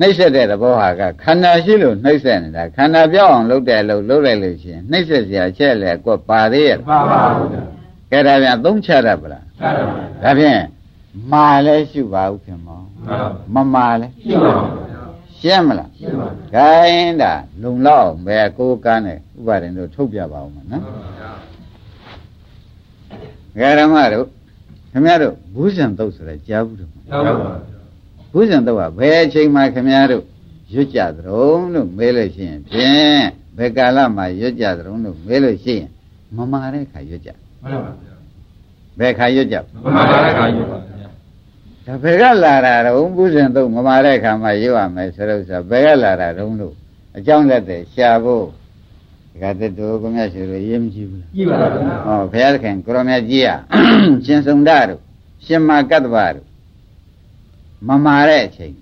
နှိမ့်ဆက်တဲ့သဘောဟာကခန္ဓာရှိလို့နှိမ့်ဆက်နေတာခန္ဓာပြောက်အောင်လုပ်တယ်လို့လုပ်လိုက်လို့ရှိရင်နှိမ့်ဆက်စရာအချက်လေကွပါသေးရဲ့ပါပါဘူးဗျာကဲဒါပြန်သုံးချတတ်ပလားသာပါပါဒါဖြင့်မာလဲရှုပါဦးခင်မောမှန်ပါမမာလဲရှိပါပါဗျာ ရှင်းမလားရှိပါပါခိုင်းတာလုံလောက်အောင်ပဲကိုယ်ကန်းနဲ့ဥပါဒင်တို့ထုတ်ပြပါဦးမနော်ဂရမတို့ခင်ဗျားတို့ဘူးဇံတုတ်ဆိုတဲ့ကြားဘူးတို့ဟုတ်ပါပါဘူးဇံတုတ်ကဘယ်အချိန်မှခင်ဗျားတို့ရွတ်ကြသရုံလို့မေးလို့ရှိရင်ဖြင့်ဘယ်ကာလမှရွတ်ကြသရုံလို့မေးလို့ရှိရင်မမာတဲ့ခါရွတ်ကြမှန်ပါဗျာဘယ်ခါရွတ်ကြမှန်ပါပါခါယူပါဗျာ ဒါဘယ်ကလာတာတော့ဘူးဇံတုတ်မမာတဲ့ခါမှရွတ်ရမယ်ဆိုတော့ဆိုဘယ်ကလာတာတုံးလို့အကြောင်းလက်တဲ့ရှာဖို့ဒီကတည်းကကိုမြတ်ရှိလို့ရေးမကြည့်ဘူးလားကြည့်ပါဗျာဟောဘုရားသခင်ကိုရမကြီးอ่ะရှင်စုံဒတို့ရှင်မကတ္တဗတို့မမာတဲ့အချိန်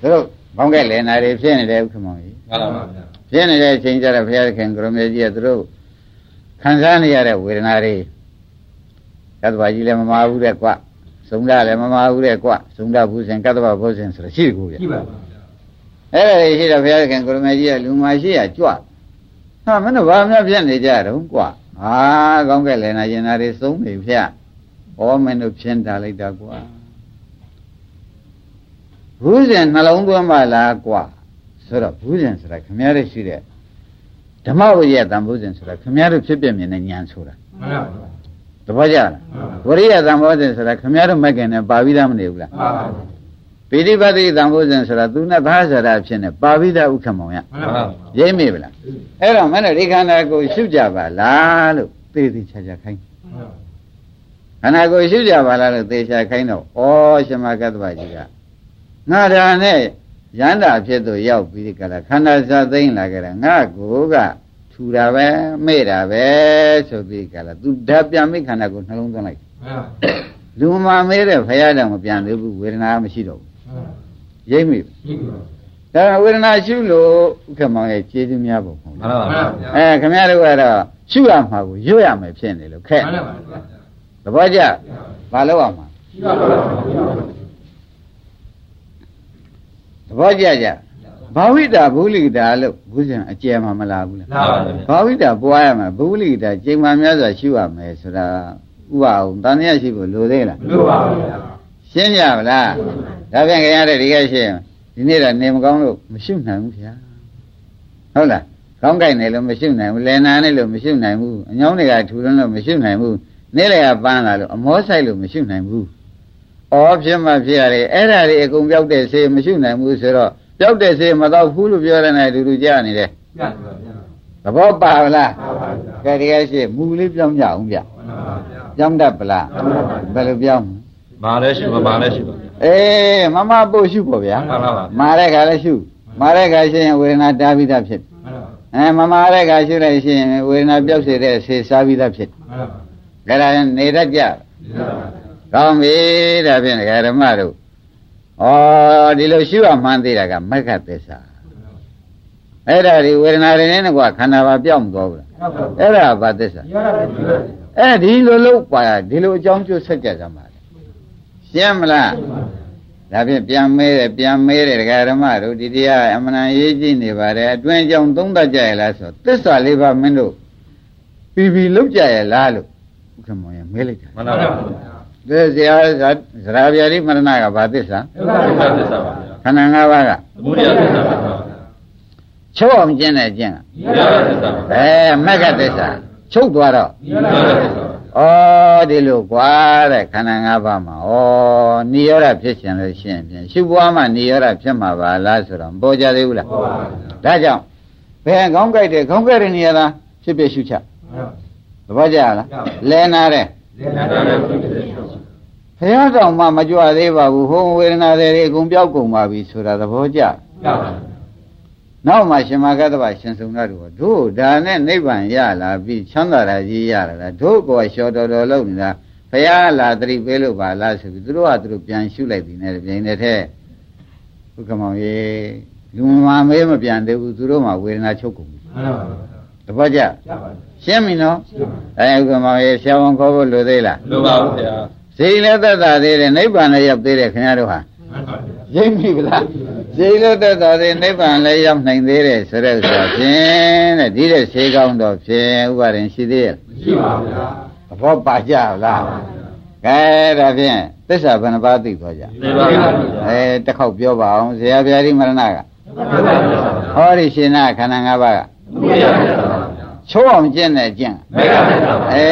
သူတို့ဘောင်းကဲလည်နာတွေဖြစ်နေတယ်ဥက္ကမောင်ကြီးမှန်ပါပါဗျာဖြစ်နေတဲ့အချိန်ကျတော့ဘုရားသခင်ကိုရမကြီးကသူတို့ခံစားနေရတဲ့ဝေဒနာတွေကတ္တဗကြီးလည်းမမာဘူးတဲ့ကွ စုံဒလည်းမမာဘူးတဲ့ကွစုံဒဘုဇင်ကတ္တဗဘုဇင်ဆိုတော့ရှိကူဗျကြည့်ပါဗျာအဲ့ဒါတွေရှိတော့ဘုရားသခင်ကိုရမကြီးကလူမရှိရကြွဟာမင်းတို့ဘာမှဖြစ်နေကြတော့ကွာဟာကောင်းကဲ့လဲနာရင်နာတွေသုံးနေဖြတ်ဩမင်းတို့ဖြင်းတာလိုက်တာကွာဘူးဇင်နှလုံးသွင်းပါလားကွာဆိုတော့ဘူးဇင်ဆိုတာခမည်းတော်ရှိတဲ့ဓမ္မဝိယတန်ဘူးဇင်ဆိုတာခမည်းတော်ဖြစ်ပြမြင်တဲ့ဉာဏ်ဆိုတာမှန်ပါပါ တပည့်ကြလားဝရိယတန်ဘူးဇင်ဆိုတာခမည်းတော်မက်ကင်နဲ့ပါပြီးသားမနေဘူးလားမှန်ပါပါပိဋိပတ်တိတန်ဘူးဇင်ဆိုတာသူနဲ့ဘာသာရာဖြစ်နေပါပြီးသားဥက္ကမောင်ရမှန်ပါပါရိမ့်မိဗလားအဲ့တော့မင်းတို့ဒီခန္ဓာကိုယ်ရှုကြပါလားလို့သေသေးချာချာခိုင်းခန္ဓာကိုယ်ရှုကြပါလားလို့သေချာခိုင်းတော့ဩရှမကတ္တဗကြီးကငါဒါနဲ့ရန္တာဖြစ်သူရောက်ပြီးဒီကလာခန္ဓာစာသိမ့်လာကြတာငါကိုက ထူတာပဲမေ့တာပဲဆိုပြီးကလာသူဓာတ်ပြန်မိခန္ဓာကိုယ်နှလုံးသွင်းလိုက်မှန်ပါလူမမေးတဲ့ဖရာတောင်မပြန်သေးဘူးဝေဒနာမရှိတော့ဘူးရိမ့်မိကြည့်ပါဒါဝေဒနာရှုလို့ဥက္ကမောင်ရဲ့ခြေသူများပုံမဟုတ်မှလားန်ပါပါအဲခင်ဗျားတို့ကတော့ရှုရမှာကိုရွတ်ရမယ်ဖြစ်နေလို့ခက်မှန်ပါပါသဘောကျဘာလို့ရမှာကြည့်ပါပါသဘောကျကြ ဘာဝိတာဘုလိတာလို့ဘုဇံအကျယ်မှာမလာဘူးလားလာပါဗျာဘာဝိတာပွားရမှာဘုလိတာချိန်မှများစွာရှုရမယ်ဆိုတာဥပအောင်တန်ရရှိဖို့လိုသေးလားလို့ပါဗျာရှင်းကြပါလားဒါပြန်ခင်ဗျားတို့ဒီကရှင်းဒီနေ့တော့နေမကောင်းလို့မရှုနိုင်ဘူးဗျာဟုတ်လားကောင်းကြိုက်နေလို့မရှုနိုင်ဘူးလယ်နာနေလို့မရှုနိုင်ဘူးအညောင်းတွေကထူလွန်းလို့မရှုနိုင်ဘူးနေ့လည်ကပန်းလာလို့အမောဆိုင်လို့မရှုနိုင်ဘူးဩဖြစ်မှဖြစ်ရတယ်အဲ့ဒါတွေအကုန်ပြောက်တဲ့ဆေးမရှုနိုင်ဘူးဆိုတော့ ပြောက်တဲ့ဆေးမတော့ဘူးလို့ပြောတဲ့နဲ့အတူတူကြားနေတယ်ပြတ်ပါဗျာသဘောပါဗလားပါပါဗျာကဲဒီကရှင်းမူလေးပြောင်းကြအောင်ဗျမှန်ပါဗျာပြောင်းတတ်ပလားဘယ်လိုပြောင်းမာလည်းရှိပါမာလည်းရှိပါဗျာအေးမမပို့ရှုပေါ့ဗျာမှန်ပါပါမာတဲ့ခါလည်းရှုမာတဲ့ခါရှင်းရင်ဝေဒနာတားပြီးသားဖြစ်မှန်ပါအဲမမာတဲ့ကရှုလိုက်ရှိရင်ဝေဒနာပြောက်စေတဲ့ဆေစားပြီးသားဖြစ်တယ်ဒါကြနေတတ်ကြကောင်းပြီဒါဖြင့်ဒကာဓမ္မတို့ ဩဒီလိုရှုရမှန်းသေးတာကမက္ခသစ္စာအဲ့ဒါဒီဝေဒနာတွေနဲ့ကွာခန္ဓာပါပြောက်မသွားဘူးလားအဲ့ဒါဘာသစ္စာအဲ့ဒီလိုလို့ပါဒီလိုအကြောင်းကျိုးဆက်ကြကြမှာရှင်းမလားဒါဖြင့်ပြန်မဲတယ်ပြန်မဲတယ်ဒကာဓမ္မတို့ဒီတရားအမှန်တန်ရေးကြည့်နေပါတယ်အတွင်းကြောင့်သုံးတတ်ကြရလားဆိုသစ္စာလေးပါမင်းတို့ပြီးပြီးလောက်ကြရလားလို့ဥက္ကမောင်ရမဲလိုက်တာမှန်ပါဗျာ ဒီဇရာဇရာပြာတိမရဏကဘာသစ္စာဒုက္ခသစ္စာပါဗျာခန္ဓာ၅ပါးကသမုဒယသစ္စာပါဗျာချုပ်အောင်ကျင့်တဲ့ကျင့်ကနိရောဓသစ္စာပါဗျာအဲမက္ခသစ္စာချုပ်သွားတော့နိရောဓသစ္စာပါဩဒီလိုကွာတဲ့ခန္ဓာ၅ပါးမှာဩနိရောဓဖြစ်ရှင်လို့ရှိရင်ဖြင့်ရှုပွားမှနိရောဓဖြစ်မှာပါလားဆိုတော့မပေါ်ကြသေးဘူးလားဟုတ်ပါဗျာဒါကြောင့်ဘယ်ခေါင်းကြိုက်တယ်ခေါင်းကြိုက်တဲ့နေရာလားဖြစ်ဖြစ်ရှုချသဘောကျလားလဲနာတဲ့လေနာတဲ့ဖြစ်ဖြစ် ဘုရားတော်မှမကြွသေးပါဘူးဟိုဝေဒနာတွေအကုန်ပြောက်ကုန်ပါပြီဆိုတာသဘောကျရပါဗျာနောက်မှရှင်မဂ္ဂတဗရှင်စုံရတို့ကတို့ဒါနဲ့နိဗ္ဗာန်ရလာပြီချမ်းသာတာကြီးရလာတာတို့ကောလျှော်တော်တော်လုံးနေတာဘုရားလာတရိပေးလို့ပါလားဆိုပြီးသူတို့ကသူတို့ပြန်ရှုလိုက်ပြီနဲ့ပြိုင်တဲ့ထဲဘုကမောင်ရေလူမမေးမပြန်သေးဘူးသူတို့မှဝေဒနာချုပ်ကုန်ပြီမှန်ပါဗျာတပတ်ကြရပါဗျာ ရှင်းပြီနော်အဲဘုကမောင်ရေဆရာဝန်ခေါ်ဖို့လိုသေးလားလိုပါဘူးဗျာစိတ်လည်းသက်သာသေးတယ်နိဗ္ဗာန်လည်းရောက်သေးတယ်ခင်ဗျားတို့ဟာမှန်ပါဗျာရိပ်မိဗလားစိတ်လည်းသက်သာသေးနိဗ္ဗာန်လည်းရောက်နိုင်သေးတယ်ဆိုတဲ့ဥစ္စာဖြင့်တဲ့ဒီတဲ့ဆေးကောင်းတော့ဖြင့်ဥပါရင်ရှိသေးရဲ့မရှိပါဗျာသဘောပါကြလားကဲဒါဖြင့်သစ္စာဘယ်နှပါးသိသွားကြသိပါဗျာအဲတစ်ခေါက်ပြောပါအောင်ဇေယဗျာတိမရဏကဒုက္ခသစ္စာပါဗျာဟောဒီရှင်နာခန္ဓာ၅ပါးကသမုဒယသစ္စာပါဗျာ ချိုးအောင်ကျင့်တဲ့ကျင့်မေဃသစ္စာပါအဲ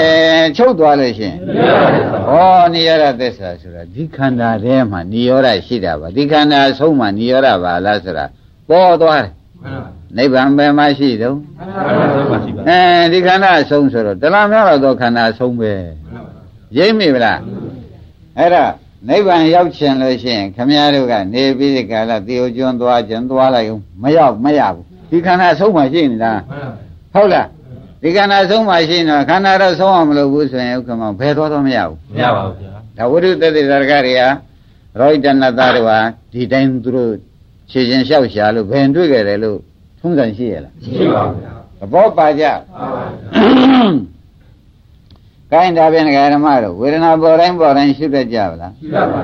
ချုပ်သွားလို့ရှင်နိရောဓသစ္စာပါဩနိရောဓသစ္စာဆိုတာဒီခန္ဓာထဲမှာနိရောဓရှိတာပါဒီခန္ဓာအဆုံးမှာနိရောဓပါလားဆိုတာပေါ်သွားတယ်မှန်ပါနိဗ္ဗာန်ဘယ်မှာရှိတုံးခန္ဓာသစ္စာရှိပါအဲဒီခန္ဓာအဆုံးဆိုတော့တလားများတော့ခန္ဓာအဆုံးပဲရိပ်မိဗလားအဲ့ဒါနိဗ္ဗာန်ရောက်ချင်လို့ရှိရင်ခမည်းတော်ကနေပြီးဒီကာလသေယကျွန်းသွားခြင်းသွားလိုက်ဦးမရောက်မရဘူးဒီခန္ဓာအဆုံးမှရှိနေတာဟုတ်လား ဒီခန္ဓာအဆုံးမှရှိနေတော့ခန္ဓာတော့ဆုံးအောင်မလုပ်ဘူးဆိုရင်ဥက္ကမဘယ်သွားတော့မရဘူးမရပါဘူးဗျာဒါဝိရုတ္တိသရကတွေကရောဟိတနတ္တတို့ဟာဒီတိုင်းသူတို့ခြေချင်းလျှောက်ရှာလို့ဘယ်တွေ့ကြတယ်လို့ထုံးစံရှိရလားရှိပါဗျာသဘောပါကြပါပါဗျာကိုင်းဒါပြန်ဒကာဓမ္မတို့ဝေဒနာပေါ်တိုင်းပေါ်တိုင်းရှုတတ်ကြပါလားရှိပါဗျာ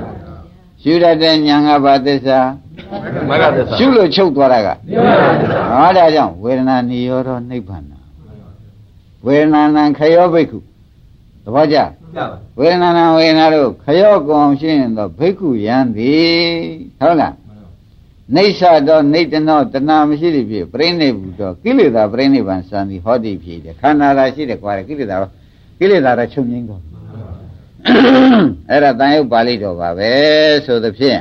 ရှုတတ်တဲ့ညာငါးပါးသစ္စာမဂ္ဂသစ္စာရှုလို့ချုပ်သွားတာကနိရောဓသစ္စာဟောဒါကြောင့်ဝေဒနာနိရောဓနိဗ္ဗာန် ဝေဒနာနံခယောဘိက္ခုသဘောကျရပါဝေဒနာနံဝေဒနာတို့ခယောကောင်းရှင်းရင်တော့ဘိက္ခုယံသည်ဟုတ်လားနေသတော့နေတနောတဏမရှိသည်ဖြစ်ပြိဋိဘုတော့ကိလေသာပြိဋိဘံစံသည်ဟောတိဖြစ်တယ်ခန္ဓာသာရှိတယ်ကွာကိလေသာကိလေသာတော့ချုပ်ငိမ့်တော့အဲ့ဒါတန်ရုပ်ပါဠိတော်ပါပဲဆိုသဖြင့်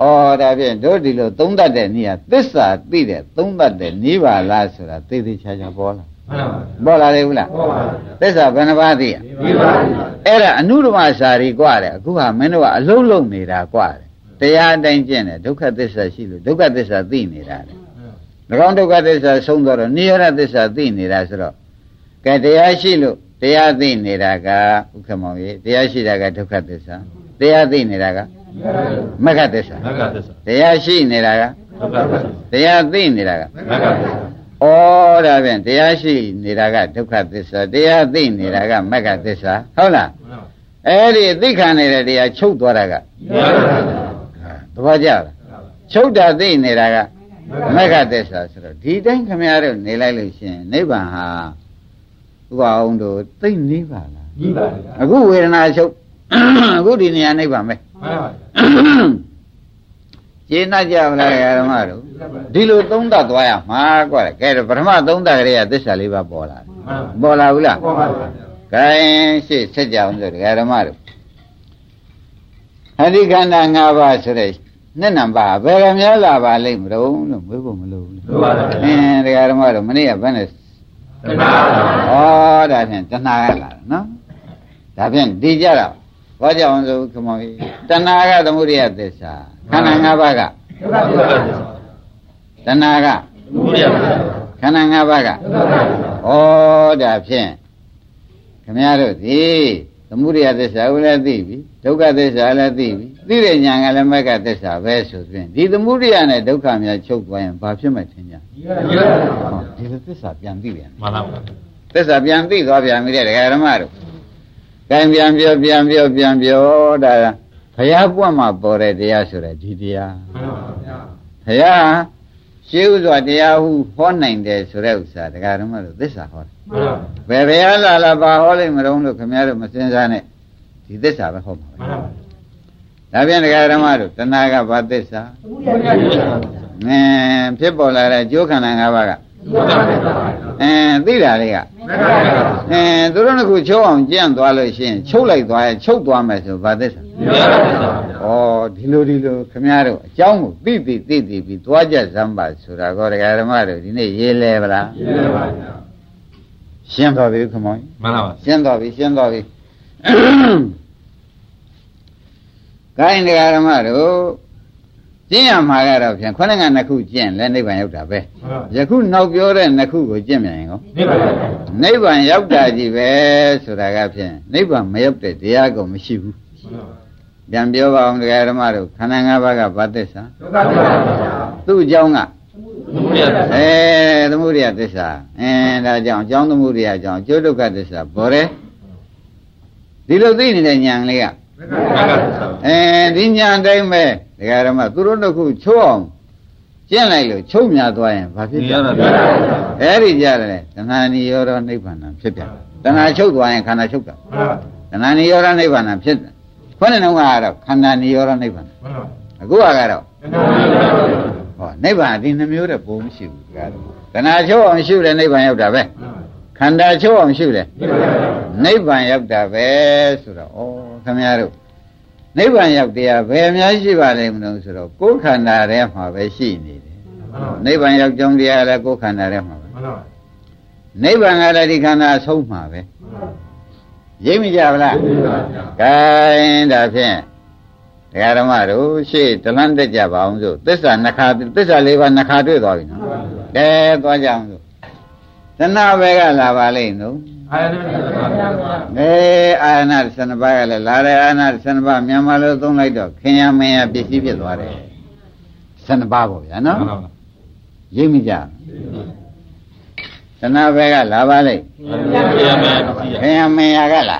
ဩဒါဖြင့်တို့ဒီလိုသုံးတတ်တဲ့နေရာသစ္စာသိတဲ့သုံးတတ်တဲ့နေပါလားဆိုတာသိသိချာချာပေါ်လာမှန် ပါ ပေါ်လာတယ်ဘူးလား ဟုတ်ပါဗျာ သစ္စာဘယ်နှပါးသိရ ဒီပါဗျာ အဲ့ဒါအနုဓမ္မစာရီกว่าတယ်အခုဟာမင်းတို့ကအလုံးလုံးနေတာกว่าတယ်တရားအတိုင်းကျင့်တယ်ဒုက္ခသစ္စာရှိလို့ဒုက္ခသစ္စာသိနေတာလေ၎င်းဒုက္ခသစ္စာဆုံးတော့နိရောဓသစ္စာသိနေတာဆိုတော့ကဲတရားရှိလို့တရားသိနေတာကဥက္ကမောင်ကြီးတရားရှိတာကဒုက္ခသစ္စာတရားသိနေတာကမဂ္ဂသစ္စာ မဂ္ဂသစ္စာ တရားရှိနေတာက ဒုက္ခသစ္စာ တရားသိနေတာက မဂ္ဂသစ္စာ ဩဒါဖြင့်တရားရှိနေတာကဒုက္ခသစ္စာတရားသိနေတာကမဂ္ဂသစ္စာဟုတ်လားမှန်ပါအဲ့ဒီသိခံနေတဲ့တရားချုပ်သွားတာကနိရောဓသစ္စာသဘောကျလားချုပ်တာသိနေတာကမဂ္ဂသစ္စာဆိုတော့ဒီတိုင်းခမရတို့နေလိုက်လို့ရှိရင်နိဗ္ဗာန်ဟာဥပအောင်တို့သိနေပါလားဒီပါဗျာအခုဝေဒနာချုပ်အခုဒီနေရာနိဗ္ဗာန်ပဲမှန်ပါ ဗျာကျေနပ်ကြမလားဓမ္မတို့ဒီလိုသုံးသပ်သွားရမှာကွာကဲပထမသုံးသပ်ကြရသစ္စာလေးပါပေါ်လာတယ်မှန်ပါပေါ်လာဘူးလားဟုတ်ပါဗျာကဲရှေ့ဆက်ကြအောင်ဆိုဓမ္မတို့အဓိခန္ဓာ၅ပါးဆိုတဲ့နှစ်နံပါတ်ဘယ်ကများလာပါလိမ့်မလို့လို့မေးဖို့မလိုဘူးလေဟုတ်ပါဗျာအင်းတရားဓမ္မတို့မနေ့ကဘယ်နဲ့တဏှာဩဒါဖြင့်တဏှာကလာတယ်နော်ဒါဖြင့်ဒီကြတာဘာကြောင့်ဆိုခမောကြီးတဏှာကသမုဒိယသစ္စာ ခန္ဓာ၅ပါးကဒုက္ခသစ္စာတဏှာကသမုဒယသစ္စာခခန္ဓာ၅ပါးကသစ္စာဗျာဩဒါဖြင့်ခမည်းတော်ဒီသမုဒယသစ္စာကိုလည်းသိပြီဒုက္ခသစ္စာလည်းသိပြီသိတဲ့ဉာဏ်ကလည်းမက္ကသစ္စာပဲဆိုဖြင့်ဒီသမုဒယနဲ့ဒုက္ခများချုပ်သွားရင်ဘာဖြစ်မဲ့ထင်ကြဒီကရဗျာဟောဒီလိုသစ္စာပြန်သိပြန်မှန်ပါပါသစ္စာပြန်သိသွားပြန်ပြီတဲ့ဒကာဓမ္မတို့ကံပြန်ပြောပြန်ပြောပြန်ပြောဒါ ဘုရားပွတ်မှာပေါ်တဲ့တရားဆိုတဲ့ဒီတရားမှန်ပါဗျာဘုရားရှင်းဥစွာတရားဟုဟောနိုင်တယ်ဆိုတဲ့ဥစ္စာဒကာဓမ္မတို့သစ္စာဟောတယ်မှန်ပါဘယ်ဘုရားလာလာပါဟောလိမ့်မလို့လို့ခင်ဗျားတို့မစင်စားနဲ့ဒီသစ္စာပဲဟောမှာပဲမှန်ပါဒါပြန်ဒကာဓမ္မတို့တဏှာကဘာသစ္စာဘုရားသစ္စာငင်းဖြစ်ပေါ်လာတဲ့ကျိုးခန္ဓာ၅ပါးကဒုက္ခသစ္စာ အင်းသိတာလေးကမက္ခသစ္စာအင်းသူတို့ကချုပ်အောင်ကြံ့သွားလို့ရှိရင်ချုပ်လိုက်သွားရင်ချုပ်သွားမယ်ဆိုဘာသစ္စာဒီကရသစ္စာဩဒီလိုဒီလိုခင်ဗျားတို့အကြောင်းကိုသိသိသိသိပြီးသွားကြစမ်းပါဆိုတာကောဒကာဓမ္မတို့ဒီနေ့ရေးလဲဗလားဒီကရပါဗျာရှင်းသွားပြီခမောင်မှန်ပါပါရှင်းသွားပြီရှင်းသွားပြီကိုင်းတရားဓမ္မတို့ ကျင့်ရမှာကတော့ဖြင့်ခေါင်းကနှစ်ခုကျင့်လဲနိဗ္ဗာန်ရောက်တာပဲမှန်ပါယခုနောက်ပြောတဲ့နှစ်ခုကိုကျင့်မြန်ရင်ကောနိဗ္ဗာန်နိဗ္ဗာန်ရောက်တာကြီးပဲဆိုတာကဖြင့်နိဗ္ဗာန်မရောက်တဲ့တရားကိုမရှိဘူးပြန်ပြောပါအောင်တရားဓမ္မတို့ခန္ဓာ၅ပါးကဘာသစ္စာဒုက္ခသစ္စာဗျာသူ့အကြောင်းကဘုရားသစ္စာအဲသမုဒိယသစ္စာအဲဒါကြောင့်အကြောင်းသမုဒိယအကြောင်းအကျိုးဒုက္ခသစ္စာပေါ်တယ်ဒီလိုသိနေတဲ့ဉာဏ်လေးကမက္ခသစ္စာအဲဒီဉာဏ်တိုင်းပဲ ဒကာရမသူတို့တစ်ခုချိုးအောင်ကျင့်လိုက်လို့ချုပ်မြသွားရင်ဘာဖြစ်ဒီကြရလဲတာဗျာအဲ့ဒီကြတယ်တဏှာနိရောဓနိဗ္ဗာန်ဖြစ်ပြန်တဏှာချုပ်သွားရင်ခန္ဓာချုပ်တာမှန်ပါတဏှာနိရောဓနိဗ္ဗာန်ဖြစ်တယ်ခေါင်းနဲ့တော့ကတော့ခန္ဓာနိရောဓနိဗ္ဗာန်မှန်ပါအခုကတော့တဏှာနိရောဓဟောနိဗ္ဗာန်ဒီနှမျိုးတဲ့ပုံမရှိဘူးဒကာရမတဏှာချုပ်အောင်ရှုတဲ့နိဗ္ဗာန်ရောက်တာပဲခန္ဓာချုပ်အောင်ရှုတယ်နိဗ္ဗာန်နိဗ္ဗာန်ရောက်တာပဲဆိုတော့ဩခင်ဗျားတို့ နိဗ္ဗာန်ရောက်တရားဘယ်အများရှိပါလိမ့်မလို့ဆိုတော့ကိုယ်ခန္ဓာထဲမှာပဲရှိနေတယ်နိဗ္ဗာန်ရောက်ကြောင်းတရားလည်းကိုယ်ခန္ဓာထဲမှာပဲမှန်ပါနိဗ္ဗာန်ကလည်းဒီခန္ဓာအဆုံးမှာပဲရိပ်မိကြဗလားနိဗ္ဗာန်ဗျာကဲဒါဖြင့်တရားဓမ္မတို့ရှေ့တလန်းတက်ကြပါအောင်ဆိုသစ္စာနှစ်ခါသစ္စာလေးပါးနှစ်ခါတွေ့သွားပြီနော်ကဲသွားကြအောင်ဆိုသနာဘဲကလာပါလိမ့်နော် အာယတသစ္စာဗျာအဲအာရဏ12ပါးကလည်းလာတယ်အာရဏ12ပါးမြန်မာလိုသုံးလိုက်တော့ခင်ယမင်းရပစ္စည်းဖြစ်သွားတယ်12ပါးပေါ့ဗျာနော်မှန်ပါပါရိပ်မိကြသနာဘဲကလာပါလိမ့်ဘုရားမယ်ပစ္စည်းရခင်ယမင်းရကလာ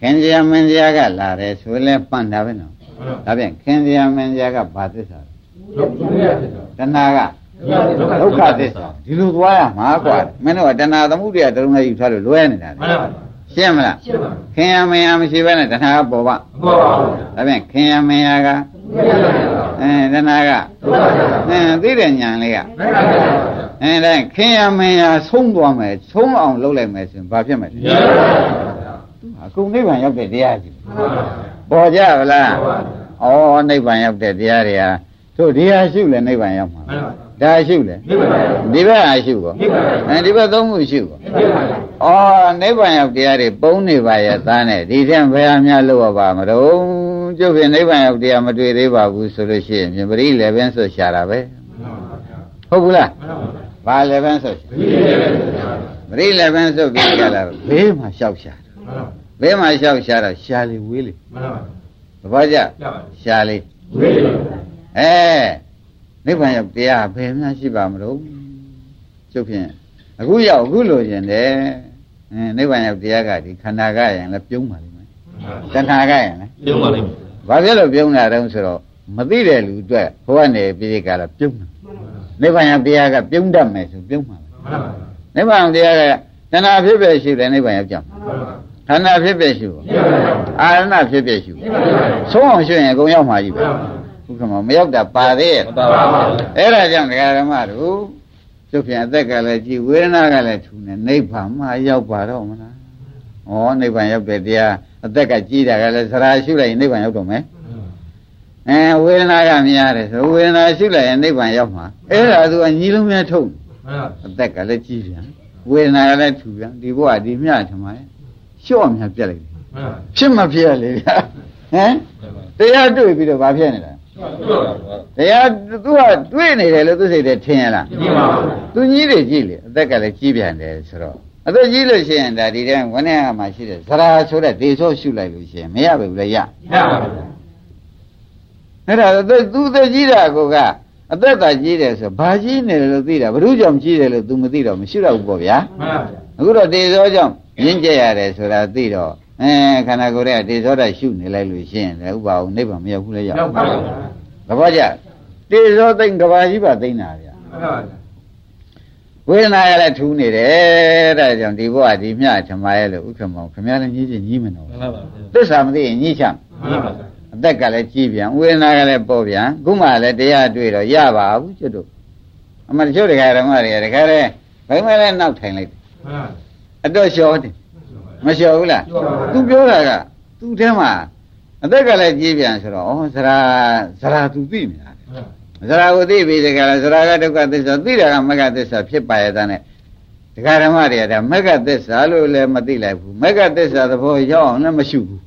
ခင်ယမင်းရကလာတယ်ဆိုလဲပန့်တာပဲနော်ဒါပြန်ခင်ယမင်းရကဘာသစ္စာဒုက္ခသစ္စာတဏှာက ဒုက္ခသစ္စာဒီလိုသွားရမှာကွာမင်းတို့ကတဏှာသမှုတရားတရုံးလေးယူထားလို့လွဲနေတာမှန်ပါရှင်းမလားရှင်းပါခင်ယမင်းရမရှိဘဲနဲ့တဏှာကပေါ်ပါဘောပါဒါပြန်ခင်ယမင်းရကအဲတဏှာကအဲသိတဲ့ညာလေးကမက္ခသစ္စာအဲဒါခင်ယမင်းရဆုံးသွားမယ်ဆုံးအောင်လုပ်လိုက်မယ်ဆိုရင်ဘာဖြစ်မလဲဒီကရပါဗျာအကုန်နိဗ္ဗာန်ရောက်တဲ့တရားကြီးမှန်ပါဗျာပေါ်ကြဗလားဘောပါဩနိဗ္ဗာန်ရောက်တဲ့တရားတွေဟာတို့ဒီဟာရှုလဲနိဗ္ဗာန်ရောက်မှာမှန်ပါ ဒါရှုလဲနိဗ္ဗာန်ဗျာဒီဘက်ဟာရှုကောနိဗ္ဗာန်အဲဒီဘက်သုံးခုရှုကောနိဗ္ဗာန်ဗျာဩနိဗ္ဗာန်ရောက်တရားတွေပုံနေပါရဲ့သားနဲ့ဒီထက်ဘယ်ဟာများလို့ရပါမတော့ကျုပ်ဖြင့်နိဗ္ဗာန်ရောက်တရားမတွေ့သေးပါဘူးဆိုလို့ရှိရင်ပြင်ပရိလည်းပဲဆိုရှာတာပဲမှန်ပါဗျာဟုတ်ဘူးလားမှန်ပါဗျာဘာလည်းပဲဆိုရှာဒီလည်းပဲသစ္စာပရိလည်းပဲဆိုပြီးကြလာဘေးမှာလျှောက်ရှာမှန်ပါဘေးမှာလျှောက်ရှာတော့ရှာလေဝေးလေမှန်ပါသဘောကျရပါရှာလေဝေးတယ်အဲ နိဗ္ဗာန်ရောက်တရားဘယ်မှရှိပါမလို့ကျုပ်ဖြင့်အခုရောက်အခုလိုရင်တယ်အဲနိဗ္ဗာန်ရောက်တရားကဒီခန္ဓာကရင်လည်းပြုံးပါလိမ့်မယ်တဏှာကရင်လည်းပြုံးပါလိမ့်မယ်ဘာဖြစ်လို့ပြုံးတာတုံးဆိုတော့မသိတဲ့လူအတွက်ဘဝနေပြည်ကလာပြုံးတယ်နိဗ္ဗာန်ရောက်တရားကပြုံးတတ်မယ်ဆိုပြုံးမှာပဲမှန်ပါနိဗ္ဗာန်ရောက်တရားကတဏှာဖြစ်ဖြစ်ရှိတယ်နိဗ္ဗာန်ရောက်ကြမှာမှန်ပါခန္ဓာဖြစ်ဖြစ်ရှိဘူးနိဗ္ဗာန်ဗျာအာရဏဖြစ်ဖြစ်ရှိဘူးနိဗ္ဗာန်ဗျာဆုံးအောင်ရှိရင်အကုန်ရောက်မှာကြီးပဲ မှန်ပါဘုခမမရောက်တာပါသေးရဲ့မတော်ပါဘူးအဲ့ဒါကြောင့်ဒကာဓမ္မတို့ကျုပ်ပြန်အသက်ကလည်းကြည်ဝေဒနာကလည်းထူနေနိဗ္ဗာန်မှာရောက်ပါတော့မလားဩနိဗ္ဗာန်ရောက်တဲ့တရားအသက်ကကြီးတာကလည်းသရာရှုလိုက်ရင်နိဗ္ဗာန်ရောက်တော့မယ်အဲဝေဒနာကများတယ်ဆိုဝေဒနာရှုလိုက်ရင်နိဗ္ဗာန်ရောက်မှာအဲ့ဒါသူအညီလုံးများထုတ်မှန်ပါအသက်ကလည်းကြီးပြန်ဝေဒနာကလည်းထူပြန်ဒီဘဝဒီမြထမရဲ့လျှော့မြပြက်လိုက်တယ်မှန်ပါဖြစ်မဖြစ်ရလေဗျာဟမ်တရားတွေ့ပြီးတော့ဘာဖြစ်နေတာရှ တရား तू ကတွေးနေတယ်လို့သူစိတ်ထဲထင်ရလား ဒီပါဘူး သူကြီးတွေကြီးလေအသက်ကလည်းကြီးပြန်တယ်ဆိုတော့အသက်ကြီးလို့ရှိရင်ဒါဒီတိုင်းဝန်းထဲမှာရှိတဲ့ဇရာဆိုတဲ့ဒေသောရှုလိုက်လို့ရှိရင်မရဘူးလေရ ရပါဘူး အဲ့ဒါအသက်သူအသက်ကြီးတာကိုကအသက်သာကြီးတယ်ဆိုဘာကြီးနေတယ်လို့သိတာဘ ᱹ ကြောင့်ကြီးတယ်လို့ तू မသိတော့မရှိတော့ဘူးပေါ့ဗျာ မှန်ပါဗျာ အခုတော့ဒေသောကြောင့်ရင့်ကျက်ရတယ်ဆိုတာသိတော့ အဲခန္ဓာကိုယ်ရဲ့ဒေသောတာရှုနေလိုက်လို့ရှိရင်လည်းဥပအောင်နိဗ္ဗာန်မရောက်ဘူးလေရရောက်ပါဘူးသဘောကျတေဇောသိမ့်ကဘာကြီးပါသိမ့်တာဗျာမှန်ပါဗျာဝေဒနာရလည်းထူးနေတယ်ဒါကြောင့်ဒီဘဝဒီမြတ်ဓမ္မရဲ့လို့ဥက္ကမောခင်ဗျားလည်းညှိချင်းညှိမနော်မှန်ပါပါသစ္စာမသိရင်ညှိချမ်းမှန်ပါဗျာအသက်ကလည်းကြီးပြန်ဝေဒနာကလည်းပေါ်ပြန်ခုမှလည်းတရားတွေ့တော့ရပါဘူးကျွတ်တို့အမှန်တချို့တရားဓမ္မတွေကတခါတည်းဘယ်မှလည်းနောက်ထိုင်လိုက်တယ်မှန်ပါအတော့လျှောတယ် မလျှောဘူးလားလျှောပါဘူးသူပြောတာကသူ့ထဲမှာအသက်ကလည်းကြီးပြန်ဆိုတော့ဩဇရာဇရာသူသိနေတာဇရာကိုသိပြီတကယ်လားဇရာကဒုက္ခသစ္စာသိတာကမဂ္ဂသစ္စာဖြစ်ပါရဲ့တဲ့နဲ့ဒကာဓမ္မတွေကဒါမဂ္ဂသစ္စာလို့လည်းမသိလိုက်ဘူးမဂ္ဂသစ္စာသဘောရောက်အောင်လည်းမရှိဘူး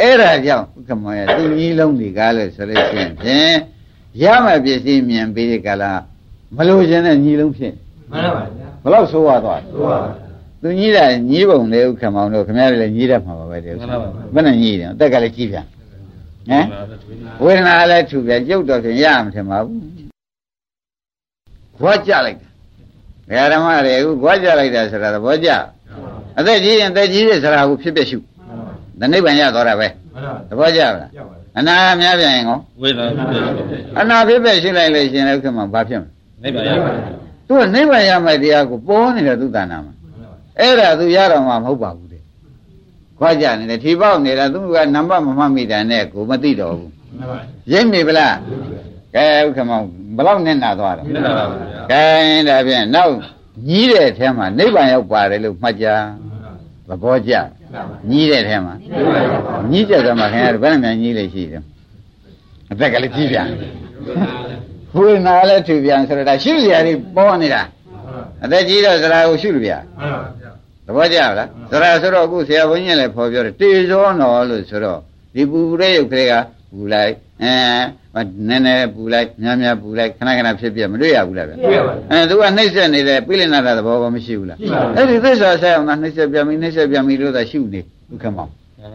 အဲ့ဒါကြောင့်ဥက္ကမရသူကြီးလုံးဒီကားလို့ဆိုလို့ရှိရင်ဖြင့်ရမယ်ပစ္စည်းမြင်ပြီးဒီကလာမလို့ခြင်းတဲ့ညီလုံးဖြစ်မှန်ပါဗျာဘလောက်ဆိုးရသွားဟုတ်ပါဗျာ သူညီးတာညီးပုံလေဥက္ကမောင်တို့ခင်ဗျားတို့လည်းညီးတတ်မှာပါပဲတဲ့ဥစ္စာဘယ်နဲ့ညီးတယ်အသက်ကလည်းကြီးပြန်ဟမ်ဝေဒနာလည်းထူပြန်ကြုတ်တော့ဖြင့်ရမှာထင်ပါဘူးဘွားကြလိုက်တာဓမ္မတွေအခုဘွားကြလိုက်တာဆိုတာသဘောကျအသက်ကြီးရင်သက်ကြီးတဲ့စရာကိုဖြစ်ဖြစ်ရှု the နိဗ္ဗာန်ရသွားတာပဲမှန်ပါသဘောကျလားရောက်ပါဗျာအနာများပြန်ရင်ကောဝေဒနာဖြစ်ဖြစ်အနာဖြစ်ဖြစ်ရှုလိုက်လို့ရှင်လည်းဥက္ကမဘာဖြစ်မလဲနိဗ္ဗာန်ရပါသူကနိဗ္ဗာန်ရမယ့်တရားကိုပေါ်နေတဲ့သူတဏ္ဍာမှာ အဲ့ဒါသူရတော့မှမဟုတ်ပါဘူးတဲ့ခွာကြနေတယ်ထီပေါက်နေတာသူကနံပါတ်မမှတ်မိတာနဲ့ကိုမသိတော့ဘူးမှန်ပါရိပ်မိဗလားကဲဥက္ကမောင်ဘယ်လောက်နဲ့နာသွားတော့နိဗ္ဗာန်ပါဗျာကဲဒါဖြင့်နောက်ညီးတဲ့အထဲမှာနိဗ္ဗာန်ရောက်ပါတယ်လို့မှတ်ကြသဘောကျညီးတဲ့အထဲမှာညီးကြသမှာခင်ဗျားတို့ဘယ်နှမြန်ညီးလို့ရှိတယ်အသက်ကလည်းကြီးပြန်ဝိနာလည်းထူပြန်ဆိုတော့ဒါရှုစရာတွေပေါ်နေတာအသက်ကြီးတော့ဇရာကိုရှုလို့ဗျာမှန်ပါဗျာသ ဘောကျလားဇရာဆိုတော့အခုဆရာဘုန်းကြီးလည်းဖော်ပြောတယ်တေဇောနော်လို့ဆိုတော့ဒီပူတဲ့ရုပ်ကလေးကပူလိုက်အဲနည်းနည်းပူလိုက်များများပူလိုက်ခဏခဏဖြစ်ပြမတွေ့ရဘူးလားဗျတွေ့ရပါဗျာအဲသူကနှိမ့်ဆက်နေတယ်ပြိလိနာတာသဘောဘာမရှိဘူးလားရှိပါဘူးအဲ့ဒီသစ္စာဆက်အောင်လားနှိမ့်ဆက်ပြန်ပြီနှိမ့်ဆက်ပြန်ပြီလို့သာရှုနေဥက္ကမောင်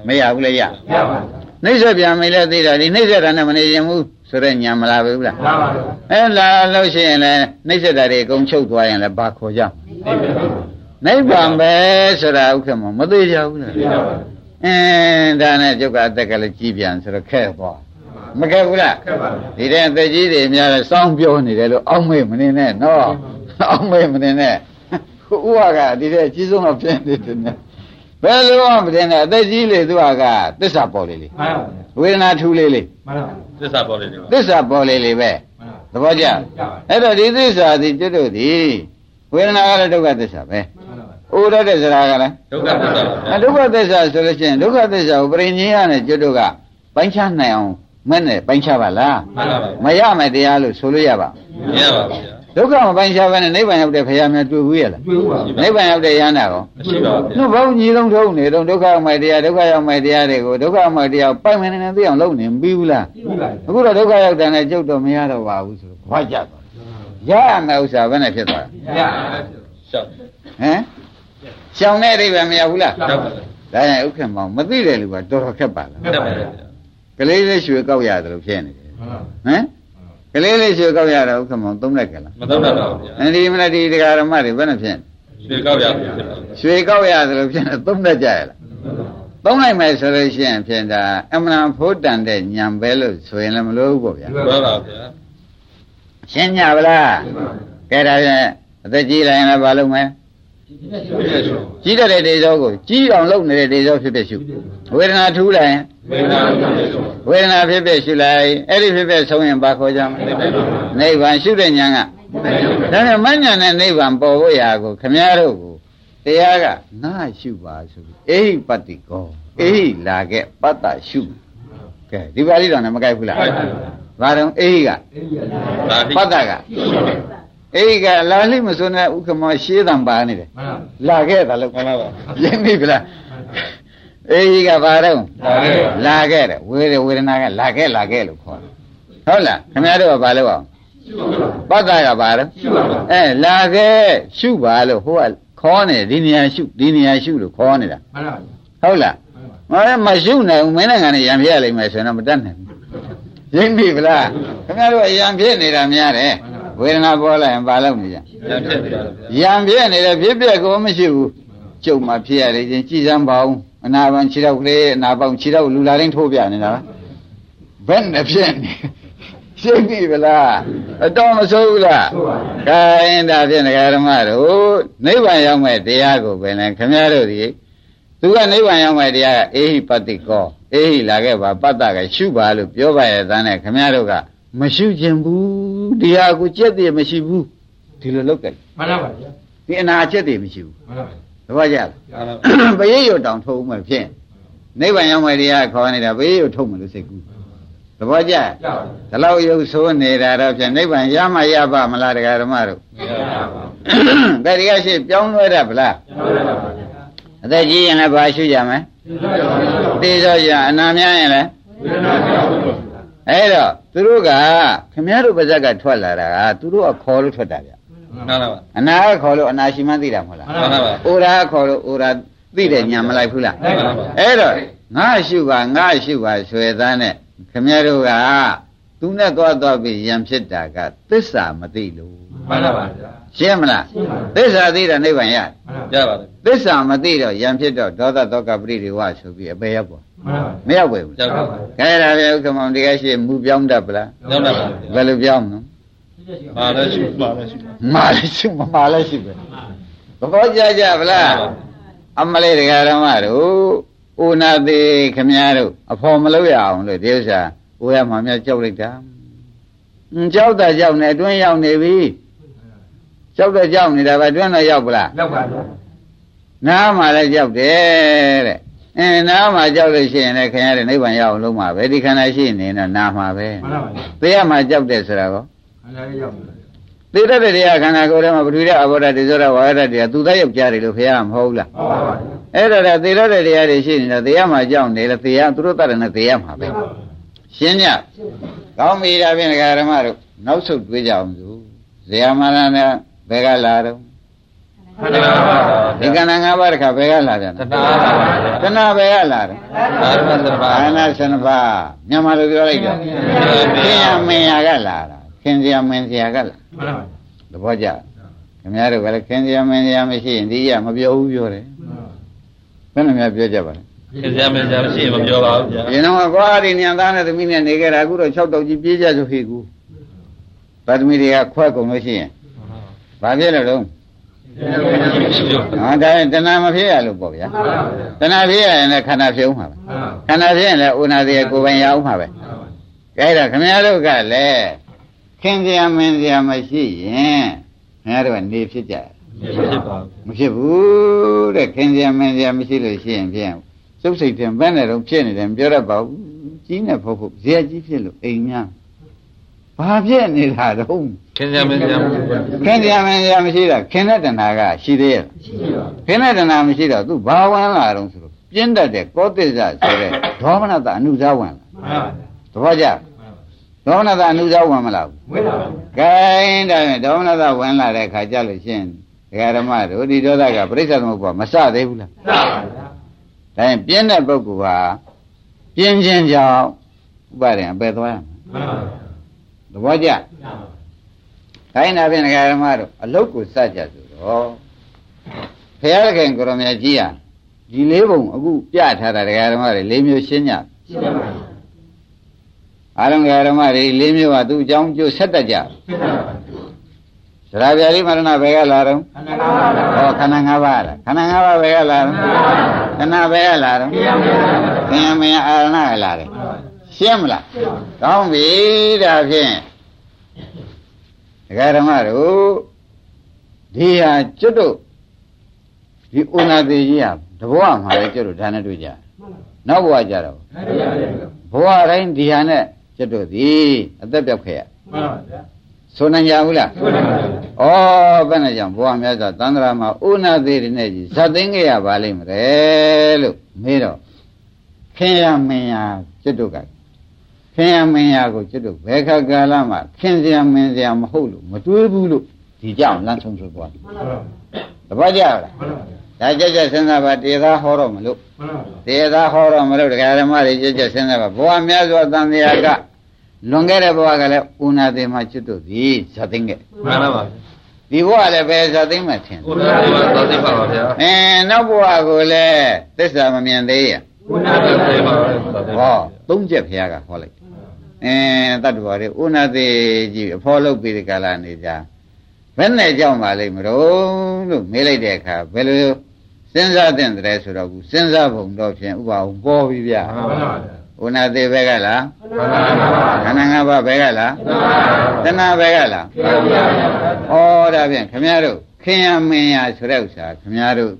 မရဘူးလေရရပါဗျာနှိမ့်ဆက်ပြန်ပြီလဲသိတာဒီနှိမ့်ဆက်တာနဲ့မနေရင်ဘူးဆိုတော့ညာမလာဘူးလားရပါဗျာအဲလာလို့ရှိရင်လည်းနှိမ့်ဆက်တာတွေအကုန်ချုပ်သွားရင်လည်းဘာခေါ်ကြမလဲ နိဗ္ဗာန်ပါနိဗ္ဗာန်ပဲဆိုတာဥက္ကမောင်မသိကြဘူးလားရပါဗျာအင်းဒါနဲ့ကျုပ်ကအသက်ကလည်းကြီးပြန်ဆိုတော့ခဲ့သွားမခဲ့ဘူးလားခက်ပါဗျာဒီတဲ့အသက်ကြီးတွေများလဲစောင်းပြောနေတယ်လို့အောက်မေ့မနေနဲ့နော်အောက်မေ့မနေနဲ့ဥဝကဒီတဲ့အကြီးဆုံးတော့ဖြစ်နေတယ်နဲ့ဘယ်လိုမှမတင်နဲ့အသက်ကြီးလေသူကသစ္စာပေါ်လေလေမှန်ပါဗျာဝေဒနာထူလေလေမှန်ပါဗျာသစ္စာပေါ်လေဒီပါသစ္စာပေါ်လေလေပဲမှန်ပါသဘောကျရပါအဲ့တော့ဒီသစ္စာဒီကျွတ်တို့ဒီဝေဒနာကလည်းဒုက္ခသစ္စာပဲမှန် ပါဗျာဥရတဲ့စရာကလည်းဒုက္ခသစ္စာပါဗျာအဲဒုက္ခသစ္စာဆိုလို့ရှိရင်ဒုက္ခသစ္စာကိုပရိညင်းရနဲ့ကျွတ်တို့ကပိုင်းခြားနိုင်အောင်မဲ့နဲ့ပိုင်းခြားပါလားမှန်ပါပါမရမယ်တရားလို့ဆိုလို့ရပါမရပါဘူးဗျာဒုက္ခမပိုင်းခြားဘဲနဲ့နိဗ္ဗာန်ရောက်တဲ့ဖရာများတွေ့ဘူးရဲ့လားတွေ့ဦးပါနိဗ္ဗာန်ရောက်တဲ့ရဟန္တာရောမရှိပါဘူးဗျာနှုတ်ဘောင်းကြီးလုံးထုံးနေတော့ဒုက္ခရောက်မယ်တရားဒုက္ခရောက်မယ်တရားတွေကိုဒုက္ခရောက်မယ်တရားပိုက်မယ်နေသိအောင်လုပ်နေမပြီးဘူးလားပြီပါအခုတော့ဒုက္ခရောက်တယ်နဲ့ကြုတ်တော့မရတော့ပါဘူးဆိုတော့ဘာကြသွားရရမယ်ဥစ္စာဘယ်နဲ့ဖြစ်သွားရရှောက်ဟမ် ရှောင်းတဲ့အိဗယ်မရဘူးလားရှောက်ပါဗျာဒါရင်ဥက္ကမောင်မသိတဲ့လူကတော်တော်ခက်ပါလားတက်ပါဗျာကလေးလေးရွှေကောက်ရတယ်လို့ဖြစ်နေတယ်မှန်ပါဟမ်ကလေးလေးရွှေကောက်ရတော့ဥက္ကမောင်သုံးလိုက်ကလားမသုံးတတ်ပါဘူးဗျာအဲဒီမလားဒီတရားဓမ္မတွေဘယ်နဲ့ဖြစ်ရွှေကောက်ရဖြစ်ပါဗျာရွှေကောက်ရတယ်လို့ဖြစ်နေသုံးတတ်ကြရလားသုံးလိုက်မယ်ဆိုလို့ရှိရင်ဖြင့်ဒါအမှန်ဖို့တန်တဲ့ညံပဲလို့ဆိုရင်လည်းမလို့ဘူးပေါ့ဗျာမှန်ပါဗျာရှင်းကြပါလားကဲဒါဖြင့်အသက်ကြီးလိုက်ရင်လည်းဘာလုပ်မလဲ ကြီးတဲ့ဒေဇောကိုကြီးအောင်လုပ်နေတဲ့ဒေဇောဖြစ်ဖြစ်ရှုဝေဒနာထူးလိုက်ရင်ဝေဒနာဖြစ်ဖြစ်ဝေဒနာဖြစ်ဖြစ်ရှုလိုက်အဲ့ဒီဖြစ်ဖြစ်ဆုံးရင်ဘာခေါ်ကြမလဲနိဗ္ဗာန်ရှုတဲ့ဉာဏ်ကဒါနဲ့မဉဏ်နဲ့နိဗ္ဗာန်ပေါ်ဖို့ရာကိုခမည်းတော်ကိုတရားကငါရှုပါဆိုပြီးအေဟိပတ္တိကောအေဟိလာခဲ့ပတ္တရှုကဲဒီပါဠိတော်နဲ့မကိုက်ဘူးလားဘာတော့အေဟိကဒါတိပတ္တက အေဟိကလာလိမဆိုနဲ့ဥက္ကမောရှေးတံပါနေတယ်မှန်ပါလာခဲ့တာလို့မှန်ပါပါရင်းပြီဗလားအေဟိကဘာတော့လာခဲ့လာခဲ့တယ်ဝေဒဝေဒနာကလာခဲ့လာခဲ့လို့ခေါ်တယ်ဟုတ်လားခင်ဗျားတို့ကဘာလုပ်အောင်ရှုပါပတ္တကဘာလို့ရှုပါပါအဲလာခဲ့ရှုပါလို့ဟိုကခေါ်နေဒီနေရာရှုဒီနေရာရှုလို့ခေါ်နေတာမှန်ပါဗျာဟုတ်လားမှန်ပါမလဲမရှုနိုင်ဘူးမင်းနိုင်ငံနဲ့ရံပြရလိမ့်မယ်ဆိုရင်တော့မတတ်နိုင်ဘူးရင်းပြီဗလားခင်ဗျားတို့ကရံပြနေတာများတယ် ဝေဒနာပေါ်လာရင်ဘာလုပ်နေကြပြန်ဖြစ်သွားတယ်ရံပြနေတယ်ဖြစ်ပြက်ကိုမရှိဘူးကျုပ်မှဖြစ်ရလေချင်းကြည်စမ်းပါအောင်အနာပန်ခြေတော့ကလေးအနာပေါင်ခြေတော့လူလာတိုင်းထိုးပြနေတာဘယ်နဲ့ဖြစ်နေရှင်းပြီဗလားအတော်မဆိုးဘူးလားဆိုပါခိုင်းတာဖြင့်ဒကာဓမ္မတို့နိဗ္ဗာန်ရောက်မဲ့တရားကိုပဲလေခင်ဗျားတို့ဒီသူကနိဗ္ဗာန်ရောက်မဲ့တရားကအေဟိပတ္တိကောအေဟိလာခဲ့ပါပတ္တကရှုပါလို့ပြောပါရဲ့တန်းနဲ့ခင်ဗျားတို့ကမရှုခြင်းဘူး တရားကိုကြက်တည်းမရှိဘူးဒီလိုလုပ်ကြတယ်မှန်ပါဗျာဒီအနာချက်တည်းမရှိဘူးမှန်ပါဗျာသဘောကျလားပရိယုတ်တောင်ထုတ်မှဖြင့်နိဗ္ဗာန်ရောက်မဲ့တရားခေါ်နေတာပရိယုတ်ထုတ်မှလို့စိတ်ကူးသဘောကျကြောက်ဒီလောက်ရုပ်ဆိုးနေတာတော့ဖြင့်နိဗ္ဗာန်ရမှရပါမလားတရားဓမ္မတို့မရပါဘူးဒါတရားရှိပြောင်းလဲတတ်ဗလားမှန်ပါဗျာအသက်ကြီးရင်လည်းဘာရှုကြမလဲတေသောကြအနာများရင်လည်းဝေဒနာကြောက်ဘူး အဲ့တော့သူတို့ကခမည်းတော်ပါဇက်ကထွက်လာတာကသူတို့ကခေါ်လို့ထွက်တာဗျမှန်ပါပါအနာကခေါ်လို့အနာရှိမှသိတာမဟုတ်လားမှန်ပါပါအိုရာကခေါ်လို့အိုရာသိတယ်ညာမလိုက်ဘူးလားလိုက်ပါဗျာအဲ့တော့ငါရှုပါငါရှုပါဆွေသားနဲ့ခမည်းတော်ကသူနဲ့သွားသွားပြီးရံဖြစ်တာကသစ္စာမသိလို့ မှန်ပါဗျာရှင်းမလားရှင်းပါသစ္စာသိတာနိဗ္ဗာန်ရမှန်ပါရပါတယ်သစ္စာမသိတော့ရံဖြစ်တော့ဒေါသဒေါကပရိဒေဝဆိုပြီးအပေရောက်ပါမှန်ပါမရောက်ပါဘူးရောက်ပါခဲဒါပဲဥက္ကမောင်တရားရှိမူပြောင်းတတ်ပလားရောက်ပါပါဘယ်လိုပြောင်းနော်မာလည်းရှိမာလည်းရှိမာလည်းရှိမမာလည်းရှိပဲသဘောကျကြဗလားအမလေးတရားဓမ္မတို့ဥနာသေးခမည်းတော်အဖော်မလုပ်ရအောင်လို့ဒီဥစ္စာဦးရမှာမြတ်ကြောက်လိုက်တာအင်းကြောက်တာကြောက်နေအတွင်းရောက်နေပြီ ကြောက်တဲ့ကြောက်နေတာပဲအတွင်းတော့ရောက်ပလားလောက်ပါဗျာနားမှာလည်းကြောက်တယ်တဲ့အင်းနားမှာကြောက်လို့ရှိရင်လည်းခင်ဗျားတို့နိဗ္ဗာန်ရအောင်လုံးမှာပဲဒီခန္ဓာရှိနေတော့နားမှာပဲမှန်ပါဗျာသေရမှာကြောက်တယ်ဆိုတာကောခန္ဓာလေးရောက်ပါဗျာသေတတ်တဲ့တရားခန္ဓာကိုယ်ထဲမှာပထဝီဓာတ်အဘောဓာတ်ဒီဇောဓာတ်ဝါရဓာတ်တွေကသူသားယောက်ျားတွေလို့ဖះမဟုတ်ဘူးလားဟုတ်ပါပါဗျာအဲ့ဒါကသေတတ်တဲ့တရားတွေရှိနေတော့သေရမှာကြောက်နေလေသေရသူတို့တတ်တယ်နဲ့သေရမှာပဲရှင်းညကောင်းပြီဒါဖြင့်ဒကာရမတို့နောက်ဆုတ်တွေးကြအောင်သူဇေယမရဏနဲ့ ဘယ်ကလာတော့ခန္ဓာပါပါဒီကဏ္ဍ၅ပါးတခါဘယ်ကလာပြန်တလဲဏှာပါပါတဏှာဘယ်ကလာတော့အာရမသဘာဘာနာဆနပါမြန်မာလိုပြောလိုက်တော့ခင်ရမင်းရကလာတာခင်စရာမင်းစရာကလာမှန်ပါဗျာသဘောကျခင်ဗျားတို့ကလည်းခင်စရာမင်းစရာမရှိရင်ဒီရမပြောဘူးပြောတယ်ဘယ်နှများပြောကြပါလဲခင်ဗျားမင်းသားမရှိရင်မပြောပါဘူးဗျာဒီတော့ကွာဒီညံသားနဲ့သမီးနဲ့နေကြတာအခုတော့6တောက်ကြီးပြေးကြဆိုခေကူဗတ်သမီးတွေကခွက်ကုန်လို့ရှိရင် ဘာဖြစ်လို့တော့ရှိလို့ဟာဒါရင်တဏှာမဖြစ်ရလို့ပေါ့ဗျာတဏှာဖြစ်ရရင်လည်းခန္ဓာဖြစ်ဦးမှာပဲခန္ဓာဖြစ်ရင်လည်းဥနာသေးကိုယ်ပိုင်ရအောင်မှာပဲကဲဒါခင်ဗျားတို့ကလည်းခင်စရာမင်းစရာမရှိရင်ခင်ဗျားတို့ကနေဖြစ်ကြတယ်ဖြစ်ပါဘူးမဖြစ်ဘူးတဲ့ခင်စရာမင်းစရာမရှိလို့ရှိရင်ဖြင့်စုပ်စိတ်တင်ဘယ်နဲ့တော့ဖြစ်နေတယ်မပြောတတ်ပါဘူးကြီးနဲ့ဖို့ဖို့ဇေယကြီးဖြစ်လို့အိမ်များ ဘာဖြစ်နေတာတော့ခင်ဗျားမင်းသားခင်စရာမင်းစရာမရှိတာခင်တဲ့တဏှာကရှိသေးရဲ့ရှိပါခင်တဲ့တဏှာမရှိတော့သူဘာဝင်လာတော့ဆိုတော့ပြင်းတတ်တဲ့ကောသစ္စာဆိုတဲ့ဒေါမနတအနုဇဝင်လာမှန်ပါဗျာသဘောကျဒေါမနတအနုဇဝင်မလားဘူးဝိပါဗျာကဲဒါဖြင့်ဒေါမနတဝင်လာတဲ့ခါကြလို့ရှင်းဒကာဓမ္မတို့ဒီဒေါသကပြိဿသမုပ္ပါမစသေးဘူးလားစပါဗျာဒါရင်ပြင်းတဲ့ပုဂ္ဂိုလ်ဟာပြင်းခြင်းကြောင့်ဥပါရင်အပယ်သွားရမှာမှန်ပါဗျာ သဘောကျမှန်ပါခိုင်းတာဖြင့်ဒကာဓမ္မတို့အလုတ်ကိုစကြဆိုတော့ဘုရားခင်ကိုရမကြီးဟာဒီလေးပုံအခုပြထားတာဒကာဓမ္မတွေလေးမျိုးရှင်းကြရှိပါဗျာအားလုံးဒကာဓမ္မတွေလေးမျိုးဟာသူ့အကြောင်းကျိုးဆက်တတ်ကြရှိပါဗျာသရဗျာတိမရဏဘယ်ကလာတော့ခန္ဓာပါပါဗျာဟောခန္ဓာ၅ပါးလားခန္ဓာ၅ပါးဘယ်ကလာတော့ခန္ဓာဘယ်ကလာတော့ပြရမယ်ဗျာသင်္မယအာရဏကလာတယ် ရှင်းမလားကောင်းပြီဒါဖြင့်ဒကာဓမ္မတို့ဒီဟာကျွတ်တို့ဒီဥနာသေးကြီးဟာတဘဝမှာလည်းကျွတ်တို့ဒါနဲ့တွေ့ကြတယ်နောက်ဘဝကြတော့မှန်ပါဗျာဘဝတိုင်းဒီဟာနဲ့ကျွတ်တို့ဒီအသက်ပြောက်ခဲ့ရမှန်ပါဗျာဆိုနိုင်ကြဘူးလားဆိုနိုင်ပါဗျာဩဘယ်နဲ့ကြောင့်ဘဝများစွာသန္တရာမှာဥနာသေးတွေနဲ့ကြီးဇတ်သိမ်းခဲ့ရပါလိမ့်မယ်လို့မေးတော့ခင်ရမင်းရကျွတ်တို့က ခင်ရမင်းရကိုကျွတ်တို့ဘယ်ခါကာလမှာခင်စရာမင်းစရာမဟုတ်လို့မတွေးဘူးလို့ဒီကြောင့်လမ်းဆုံးဆိုသွားတယ်တပတ်ကြလားဒါကြက်ကြက်စဉ်းစားပါတရားသားဟောတော့မလို့တရားသားဟောတော့မလို့တရားဓမ္မတွေကြက်ကြက်စဉ်းစားပါဘဝများစွာတန်တရားကလွန်ခဲ့တဲ့ဘဝကလည်းဥနာသေးမှကျွတ်တို့ဒီဇာသိင်းကမှန်ပါပါဒီဘဝလည်းပဲဇာသိမ်းမှထင်တယ်ဘုရားဒီမှာသာသိပါပါဗျာ။အင်းနောက်ဘဝကိုလည်းသစ္စာမမြင်သေးရဘုရားသာသိပါပါသာသိ။ပါဟောသုံးချက်ဘုရားကဟောလိုက်တယ်။ အင်းတတ္တဝါတွေဥနာသေးကြီးအဖော်လုပ်ပြီးဒီကလာနေကြ။ဘယ်နဲ့ကြောက်ပါလိမ့်မလို့လို့မေးလိုက်တဲ့အခါဘယ်လိုစဉ်းစားတဲ့တည်းဆိုတော့ခုစဉ်းစားပုံတော့ဖြင့်ဥပအောင်ပေါ်ပြီဗျာမှန်ပါပါ။ဥနာသေးဘက်ကလားမှန်ပါပါခန္ဓာငါးပါးဘက်ကလားတဏှာဘက်ကလားမှန်ပါပါဩဒါဖြင့်ခမည်းတော်ခင်ယမင်းရဆိုတဲ့ဥစ္စာခမည်းတော်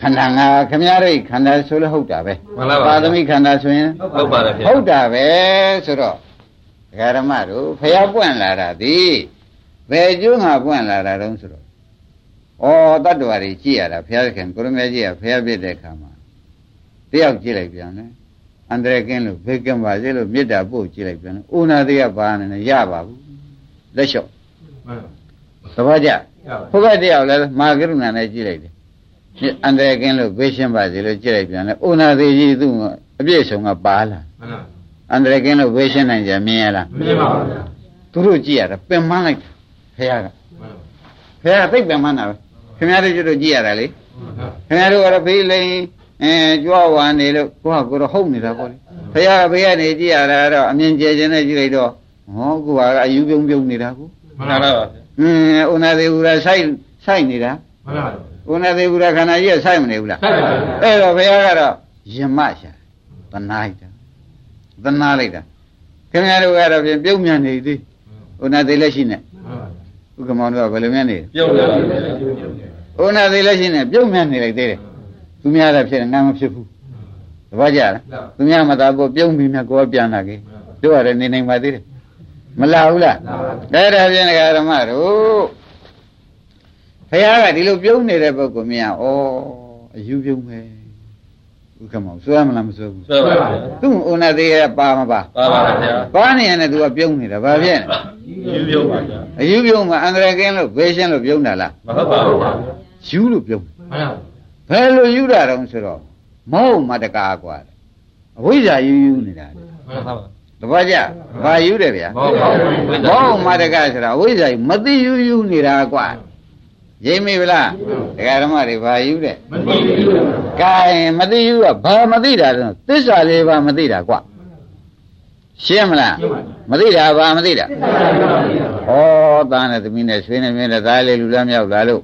ခန္ဓာငါခမည်းတော်ခန္ဓာဆိုလို့ဟုတ်တာပဲမှန်ပါပါပါသမီခန္ဓာဆိုရင်ဟုတ်ပါတယ်ဗျာဟုတ်တာပဲဆိုတော့ဒကာဓမ္မတို့ဖျားပွင့်လာတာဒီဘယ်ကျိုးငါပွင့်လာတာတုံးဆိုတော့ဩတတ္တဝါတွေကြည့်ရတာဘုရားခင်ကိုရမေကြီးကဖျားပြစ်တဲ့အခါမှာတယောက်ကြည့်လိုက်ပြန်တယ်အန္တရာယ်ကင်းလို့ဘေးကင်းပါစေလို့မေတ္တာပို့ကြည့်လိုက်ပြန်တယ်ဥနာသေးကဘာနဲ့လဲရပါဘူးလက်လျှော့မှန်သဘောကျပါဘုရားတရားလည်းမာကရုဏာနဲ့ကြည့်လိုက်တယ် ဒီအန္တရာယ်ကင်းလို့ဘေးရှင်းပါစေလို့ကြည့်လိုက်ပြန်လဲဥနာသေးကြီးသူ့အပြည့်စုံကပါလာမှန်ပါအန္တရာယ်ကင်းလို့ဘေးရှင်းနိုင်ကြမြင်ရလားမြင်ပါဗျာသူတို့ကြည့်ရတာပင်မလိုက်တာဖះကမှန်ဖះကသိပ်ပင်မနာပဲခင်ဗျားတို့ကျတော့ကြည့်ရတာလေပါခင်ဗျားတို့ကတော့ဘေးလိန်အဲကြွားဝါနေလို့ကိုကကိုတော့ဟုတ်နေတာပေါ့လေဖះကဘေးကနေကြည့်ရတာတော့အမြင်ကျဲခြင်းနဲ့ကြည့်လိုက်တော့ဟောကိုကအယူပြုံပြုံနေတာကိုမှမှန်န်ပါပါပါပါအင်းဥနာသေးဘူးလားဆိုင်ဆိုင်နေတာမှန်ပါ ဥနာသေးဘူးလားခန္ဓာကြီးကဆိုင်မနေဘူးလားဆက်ပါအဲ့တော့ဘုရားကတော့ယမရှာသနာလိုက်တာသနာလိုက်တာခင်ဗျားတို့ကတော့ပြင်ပြုံးမြန်နေသေးဥနာသေးလက်ရှိနဲ့မှန်ပါဥက္ကမောင်တို့ကဘယ်လိုမြန်နေလဲပြုတ်တယ်ပါဗျာဥနာသေးလက်ရှိနဲ့ပြုံးမြန်နေလိုက်သေးတယ်သူများလည်းဖြစ်တယ်ငါမဖြစ်ဘူးတပည့်ကြလားသူများမသာဖို့ပြုံးပြီးမြတ်ကိုယ်ပြန်လာခဲ့တို့ရတယ်နေနိုင်ပါသေးတယ်မလာဘူးလားအဲ့ဒါပြင်ဓမ္မတို့ ဘုရားကဒီလိုပြုံးနေတဲ့ပုဂ္ဂိုလ်များဩအယူပြုံးပဲဥက္ကမောင်စွဲမလားမစွဲဘူး ဆွဲပါဗျာ သူ့ဥနာသေးရဲ့ပါမပါ ပါပါဗျာ ပါနေရင်လည်းသူကပြုံးနေတာဘာဖြစ်လဲ ယူပြုတ်ပါဗျာ အယူပြုံးမှာအန္တရာယ်ကင်းလို့ဘေးရှင်းလို့ပြုံးတာလား မဟုတ်ပါဘူးဗျာ ယူလို့ပြုံး မှန်ပါ ဘယ်လိုယူတာတုံးဆိုတော့မဟုတ်မတကားกว่าအဝိဇ္ဇာယူယူနေတာလေ မှန်ပါပါ တပည့်ကြဘာယူတယ်ဗျာ မဟုတ်ပါဘူးဝိဇ္ မ ဇာ ဟုတ်မတကားဆိုတာအဝိဇ္ဇာယူမသိယူယူနေတာกว่า ရိပ်မိဗလားဒကာဓမ္မတွေဘာယူတဲ့မသိဘူးကဲမသိဘူးကဘာမသိတာလဲသစ္စာလေးပါမသိတာကွာရှင်းမလားမသိတာဘာမသိတာဩသားနဲ့သမီးနဲ့ဆွေးနဲ့မြင်းနဲ့သားလေးလူလားမြောက်လားလို့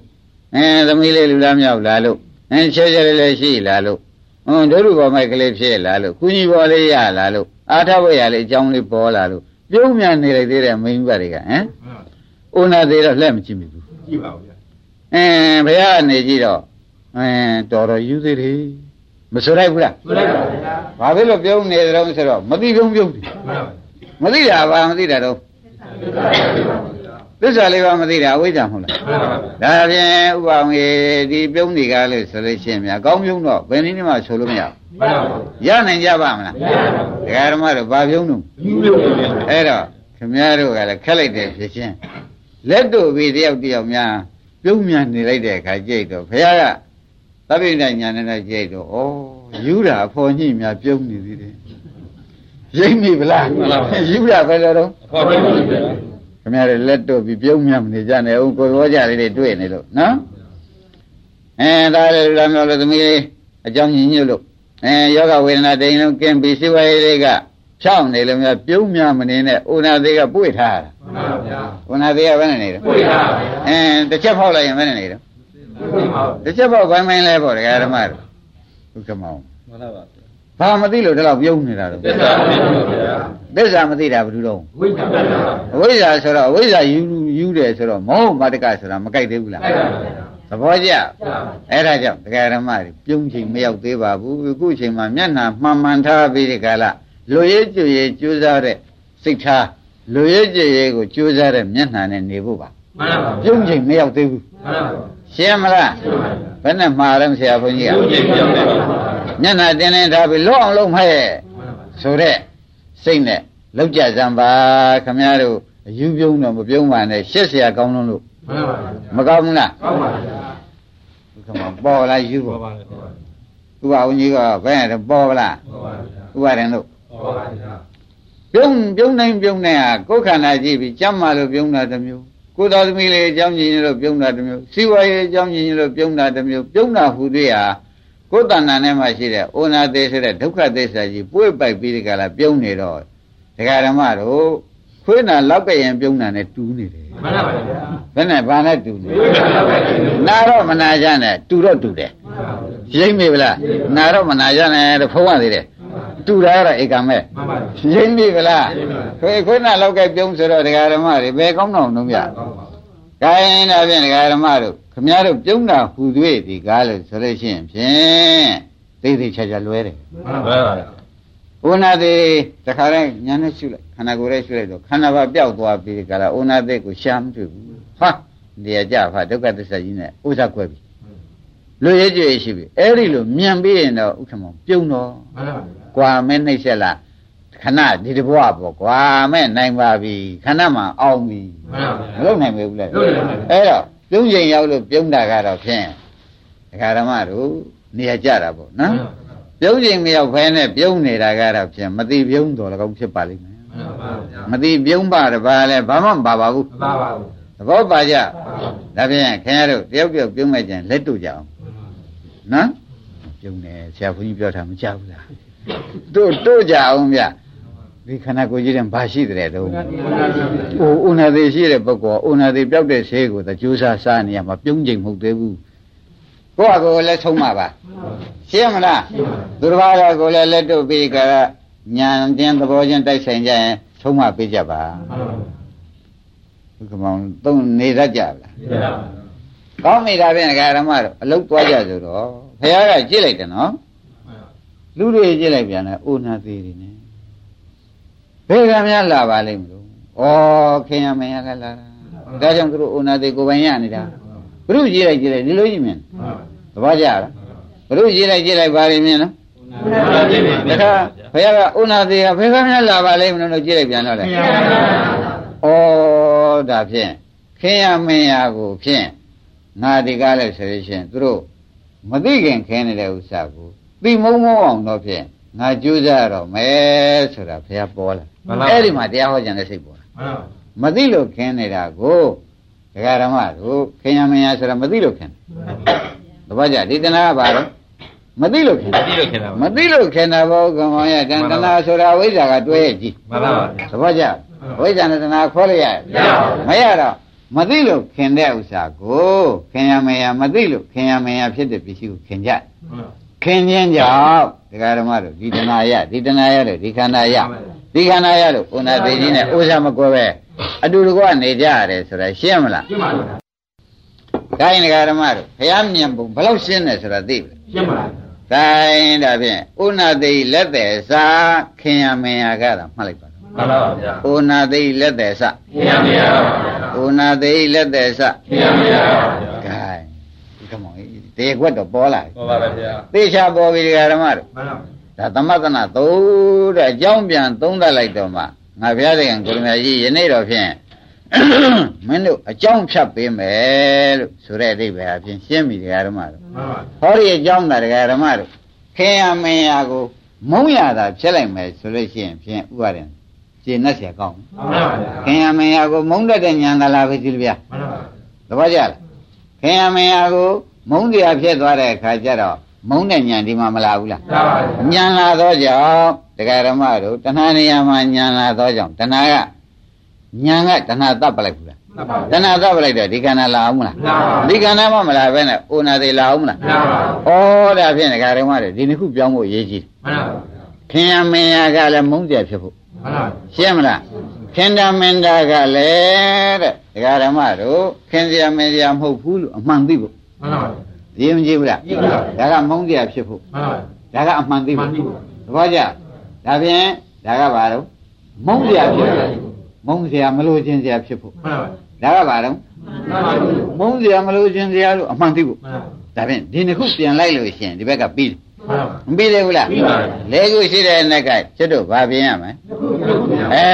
အင်းသမီးလေးလူလားမြောက်လားလို့အင်းချဲချဲလေးလေးရှိလားလို့ဟွန်းတို့လူပေါ်မဲ့ကလေးဖြစ်လားလို့ကုညီပေါ်လေးရလားလို့အာထဝရလေးအကြောင်းလေးပေါ်လာလို့ပြုံးမြန်နေလိုက်သေးတဲ့မိန်းမတွေကဟမ်ဦးနာသေးတော့လက်မကြည့်မိဘူးကြည့်ပါဘူး အင်းဘုရားကနေကြည့်တော့အင်းတော်တော်ယူသေးတယ်မဆိုလိုက်ဘူးလားဆိုလိုက်ပါဗျာဘာဖြစ်လို့ပြုံးနေကြတော့ဆိုတော့မသိပြုံးပြုံးတယ်မှန်ပါမသိတာဘာမသိတာတော့သစ္စာလေးပါမသိတာအဝိဇ္ဇာမဟုတ်လားမှန်ပါဒါဖြင့်ဥပအောင်ရေဒီပြုံးနေကားလို့ဆိုလို့ရှိရင်များကောင်းပြုံးတော့ဘယ်နည်းမှဆိုလို့မရဘူးမှန်ပါရနိုင်ကြပါမလားရပါဒကာဓမ္မတို့ဘာပြုံးလို့ယူလို့အဲ့တော့ခင်ဗျားတို့ကလည်းခက်လိုက်တယ်ဖြစ်ချင်းလက်တို့ပြီးတယောက်တယောက်များ ပြုံးမြန်နေလိုက်တဲ့အခါကြိတ်တော့ဘုရားကသဗ္ဗညညာနဲ့နဲ့ကြိတ်တော့ဩယူတာအဖော်ညိများပြုံးနေသေးတယ်ရိပ်မိဗလားယူတာပဲလို့တော့အဖေါ်ပြုတ်ပါဗျာခင်ဗျားတို့လက်တို့ပြီးပြုံးမြန်နေကြနေအောင်ကိုယ်ရောကြလေးတွေတွေ့နေလို့နော်အဲဒါလည်းလာမျိုးလို့သမီးလေးအကြောင်းညင်ညွတ်လို့အဲယောဂဝေဒနာတိန်လုံးကင်းပြီးစိဝေလေးက ဖြောင်းနေလို့များပြုံးမြန်မနေနဲ့ဥနာသေးကပွေထားတာမှန်ပါဗျာဥနာသေးကဘယ်နဲ့နေတော့ကိုရပါဗျာအဲတစ်ချက်ဖောက်လိုက်ရင်ဘယ်နဲ့နေတော့သိပါဦးတစ်ချက်ဖောက်ပိုင်းပိုင်းလဲပေါ့ဒကာဓမ္မတို့ဥက္ကမောင်မှန်ပါပါဘာမသိလို့ဒီလောက်ပြုံးနေတာတော့သစ္စာမသိဘူးဗျာသစ္စာမသိတာဘယ်လိုတော့ဝိတ္တပါဗျာအဝိဇ္ဇာဆိုတော့အဝိဇ္ဇာယူယူတယ်ဆိုတော့မောဟမတ္တကဆိုတာမကြိုက်သေးဘူးလားအဲ့ပါဗျာသဘောကျဗျာအဲ့ဒါကြောင့်တရားဓမ္မတွေပြုံးချိန်မရောက်သေးပါဘူးအခုချိန်မှာမျက်နှာမှန်မှန်ထားပြီးဒီကလာ လူရဲ့ကျွရဲ့ကြိုးစားတဲ့စိတ်ထားလူရဲ့ကျွရဲ့ကိုကြိုးစားတဲ့မျက်နှာနဲ့နေဖို့ပါမှန်ပါပါပြုံးချိန်မရောက်သေးဘူးမှန်ပါပါရှင်းမလားရှင်းပါပါဘယ်နဲ့မှားလဲဆရာဘုန်းကြီးကပြုံးချိန်မရောက်သေးပါဘူးမျက်နှာတင်းတင်းထားပြီးလွတ်အောင်လုပ်မဲ့ဆိုတဲ့စိတ်နဲ့လောက်ကြစမ်းပါခမရတို့အယူပြုံးတော့မပြုံးပါနဲ့ရှက်ဆရာကောင်းလုံးလို့မှန်ပါပါမကောင်းဘူးလားကောင်းပါပါခမပေါ်လာယူပေါ်ပါဘူးဥပ္ပါဝန်ကြီးကဘယ်နဲ့ပေါ်ပါလားပေါ်ပါဘူးဥပ္ပါရင်တို့ ပါဗျာပြုံးပြုံးနိုင်ပြုံးနိုင်ဟာကိုယ်ခန္ဓာကြည့်ပြီးကြမ်းမာလို့ပြုံးတာတစ်မျိုးကိုယ်တော်သမီးလေးအကြောင်းကြည့်ရင်လို့ပြုံးတာတစ်မျိုးစီဝါရေးအကြောင်းကြည့်ရင်လို့ပြုံးတာတစ်မျိုးပြုံးတာဟူသေးဟာကိုယ်တဏ္ဍာနဲ့မှရှိတဲ့ဩနာသေးဆိုတဲ့ဒုက္ခသစ္စာကြီးပွေ့ပိုက်ပြီးဒီကလာပြုံးနေတော့ဒကာဓမ္မတို့ခွေးနာလောက်ကရင်ပြုံးတာနဲ့တူးနေတယ်မှန်ပါဗျာဘယ်နဲ့ဘာနဲ့တူနေဒီကလည်းပဲကျင်းနာတော့မနာကြနဲ့တူတော့တူတယ်မှန်ပါဗျာရိမ့်မိဗလားနာတော့မနာကြနဲ့လို့ဖုံးရသေးတယ် တူတာကတော့ဧကမဲ့မှန်ပါဗျာရိမ့်မိဗလားရိမ့်မိပါခွေခွေးနာလောက်ကပြုံးဆိုတော့ဒကာဓမ္မတွေဘယ်ကောင်းတော့နှုံးပြကောင်းပါကိုင်းဒါဖြင့်ဒကာဓမ္မတို့ခမည်းတော်ပြုံးတာဟူသေးဒီကားလို့ဆိုလို့ရှိရင်ဖြင့်သိသိချာချာလွဲတယ်မှန်ဘပါယ်ဗျာပါလဲဥနာသေးတခါတည်းညာနဲ့ရှုလိုက်ခန္ဓာကိုယ်ရဲ့ရှုလိုက်တော့ခန္ဓာဘာပျောက်သွားပြီးဒီကလာဥနာသေးကိုရှာမတွေ့ဘူးဟာနေရာကြဖာဒုက္ခသစ္စာကြီးနဲ့ဥစ္စာကွဲပြီလူရဲကြွေရှိပြီအဲ့ဒီလိုမြန်ပြီးရင်တော့ဥက္ကမောပြုံးတော့မှန်ပါဗျာ ကွာမဲနှိမ့်ဆက်လာခဏဒီတဘွားပေါ့ကွာမဲနိုင်ပါပြီခဏမှအောင်ပြီမှန်ပါမဗျာလုပ်နိုင်ဘူးလေလုပ်နိုင်ပါဘူးအဲ့တော့ပြုံးချိန်ရောက်လို့ပြုံးတာကတော့ဖြင့်ဒကာဓမ္မတို့နေရာကြတာပေါ့နော်ပြုံးချိန်မရောက်ဖဲနဲ့ပြုံးနေတာကတော့ဖြင့်မတိပြုံးတော်လည်းကောင်းဖြစ်ပါလိမ့်မယ်မှန်ပါဗျာမတိပြုံးပါတပါလဲဘာမှမပါပါဘူးမပါပါဘူးသဘောပါကြဒါဖြင့်ခင်ဗျားတို့တယောက်တယောက်ပြုံးမဲ့ကြရင်လက်တို့ကြအောင်နော်ပြုံးတယ်ဆရာဘုန်းကြီးပြောတာမကြောက်ဘူးလား တို့တို့ကြအောင်ဗျဒီခန္ဓာကိုယ်ကြီးတဲ့ဘာရှိတယ်တုံး။အိုဥနာသေးရှိတဲ့ပုဂ္ဂိုလ်ဥနာသေးပြောက်တဲ့ဆေးကိုသကြိုးစားစားနေရမှာပြုံးချိန်မဟုတ်သေးဘူး။ကိုယ့်အကိုယ်လည်းဆုံးမှာပါ။ရှင်းမလား။သူတစ်ပါးကကိုယ်လည်းလက်တို့ပြီးကြညာချင်းသဘောချင်းတိုက်ဆိုင်ကြရင်ဆုံးမပေးကြပါ။ဘုကမောင်သုံးနေတတ်ကြလားမှန်ပါ။ကောင်းမိတာဖြင့်ဒကာရမတို့အလုတ်သွားကြဆိုတော့ဘုရားကကြည့်လိုက်တယ်နော်။ လူတွေကြည့်လိုက်ပြန်တယ်ဥနာသေးတွေနဲ့ဘယ်ကများလာပါလိမ့်မလို့။ဩခင်ရမင်းရကလာတာ။ဒါကြောင့်သူတို့ဥနာသေးကိုယ်ပိုင်ရနေတာ။ဘုရုကြည့်လိုက်ကြည့်လိုက်ဒီလိုကြည့်မြင်သဘောကျလား။ဘုရုကြည့်လိုက်ကြည့်လိုက်ပါလိမ့်မြင်နော်။ဒါကဘုရားကဥနာသေးကဘယ်ကများလာပါလိမ့်မလို့ကြည့်လိုက်ပြန်တော့လေ။ဩဒါဖြင့်ခင်ရမင်းရကိုဖြင့်ငါဒီကားလဲဆိုလို့ရှိရင်သူတို့မသိခင်ခင်းနေတဲ့ဥစ္စာကို သိမုံမုံအောင်တော့ဖြင့်ငါကြိုးစားရတော့မယ်ဆိုတာဘုရားပေါ်လာမှန်ပါအဲ့ဒီမှာတရားဟောကြတဲ့စိတ်ပေါ်လာမှန်ပါမသိလို့ခင်းနေတာကိုဒကာဓမ္မတို့ခင်ရမင်းရဆိုတာမသိလို့ခင်းတပည့်ကြဒီတဏှာကဘာလဲမသိလို့ခင်းမသိလို့ခင်ဗျာမသိလို့ခင်းတာဘောကမောင်ရတဏှာဆိုတာဝိဇ္ဇာကတွဲရဲ့ကြီးမှန်ပါပါတပည့်ကြဝိဇ္ဇာနဲ့တဏှာခေါ်လိုက်ရမရတော့မသိလို့ခင်တဲ့ဥစ္စာကိုခင်ရမင်းရမသိလို့ခင်ရမင်းရဖြစ်တဲ့ပစ္စည်းကိုခင်ကြ ခင်ခြင်းကြောင့်ဒကာဓမ္မတို့ဒီတဏှာရဒီတဏှာရလို့ဒီခန္ဓာရဒီခန္ဓာရလို့ဥနာသေးကြီးနဲ့ဥစ္စာမကွဲပဲအတူတကွနေကြရတယ်ဆိုတာရှင်းမလားရှင်းပါဗျာ။ဒါရင်ဒကာဓမ္မတို့ဘုရားမြင်ပုံဘယ်လောက်ရှင်းတယ်ဆိုတာသိပြီရှင်းပါဗျာ။ဒါရင်ဒါဖြင့်ဥနာသေးလက်တဲ့စာခင်ရမင်ရကတာမှတ်လိုက်ပါတော့မှန်ပါပါဗျာ။ဥနာသေးလက်တဲ့စာခင်ဗျာမရပါဗျာဥနာသေးလက်တဲ့စာခင်ဗျာမရပါဗျာ။ဒါဒီကမောင်ကြီး တေခွက်တော့ပေါ်လာပြီပေါ်ပါပါဗျာသေချာပေါ်ပြီဓမ္မတို့မှန်ပါဒါသမသနာသုံးတဲ့အကြောင်းပြန်သုံးသပ်လိုက်တော့မှငါဘုရားသခင်ကိုရမကြီးယနေ့တော့ဖြင့်မင်းတို့အကြောင်းဖြတ်ပေးမယ်လို့ဆိုတဲ့အဓိပ္ပာယ်အပြင်ရှင်းပြီဓမ္မတို့မှန်ပါဟောဒီအကြောင်းတာဓမ္မတို့ခင်ရမင်းရကိုမုံရတာဖြစ်လိုက်မယ်ဆိုလို့ရှိရင်ဖြင့်ဥပါရင်ရှင်းနဲ့ဆရာကောင်းမှန်ပါဗျာခင်ရမင်းရကိုမုံတတ်တဲ့ညာသလားပဲဒီလိုဗျာမှန်ပါသဘောကျလားခင်ရမင်းရကို မုံတရားဖြစ်သွားတဲ့အခါကျတော့မုံတဲ့ညာဒီမှာမလာဘူးလားရပါဗျာညာလာသောကြောင့်တရားဓမ္မတို့တဏှာနေရာမှာညာလာသောကြောင့်တဏှာကညာကတဏှာတပ်ပလိုက်ဘူးလားမှန်ပါတဏှာတပ်ပလိုက်တော့ဒီခန္ဓာလာအောင်မလားလာပါဒီခန္ဓာမှမလာဘဲနဲ့အိုနာသေးလာအောင်မလားရပါဩဒါဖြင့်တရားဓမ္မတို့ဒီနှစ်ခုပြောင်းဖို့အရေးကြီးတယ်မှန်ပါခင်ယမင်ယာကလည်းမုန်းကြဖြစ်ဖို့မှန်ပါရှင်းမလားခင်တာမင်တာကလည်းတဲ့တရားဓမ္မတို့ခင်စရာမင်စရာမဟုတ်ဘူးလို့အမှန်သိဖို့ မှန်ပါဒီမကြည့်ဘူးလားကြည့်ပါဒါကမုန်းကြဖြစ်ဖို့မှန်ပါဒါကအမှန်သိမှဖို့န်ပြီမှန်သဘောကျဒါဖြင့်ဒါကဘာတော့မုန်းစရာဖြစ်ဖို့မုန်းစရာမလို့ခြင်းစရာဖြစ်ဖို့ပါဒါကဘာတော့မှန်ပါမှန်ပါမုန်းစရာမလို့ခြင်းစရာလို့အမှန်သိဖို့မှန်ပါဒါဖြင့်ဒီနှစ်ခုပြန်လိုက်လို့ရှိရင်ဒီဘက်ကပြီးတယ်မပြီးသေးဘူးလားပြီးပါပြီလေးခုရှိတဲ့နဲ့ကကျွတ်တို့ဘာပြင်ရမလဲအဲ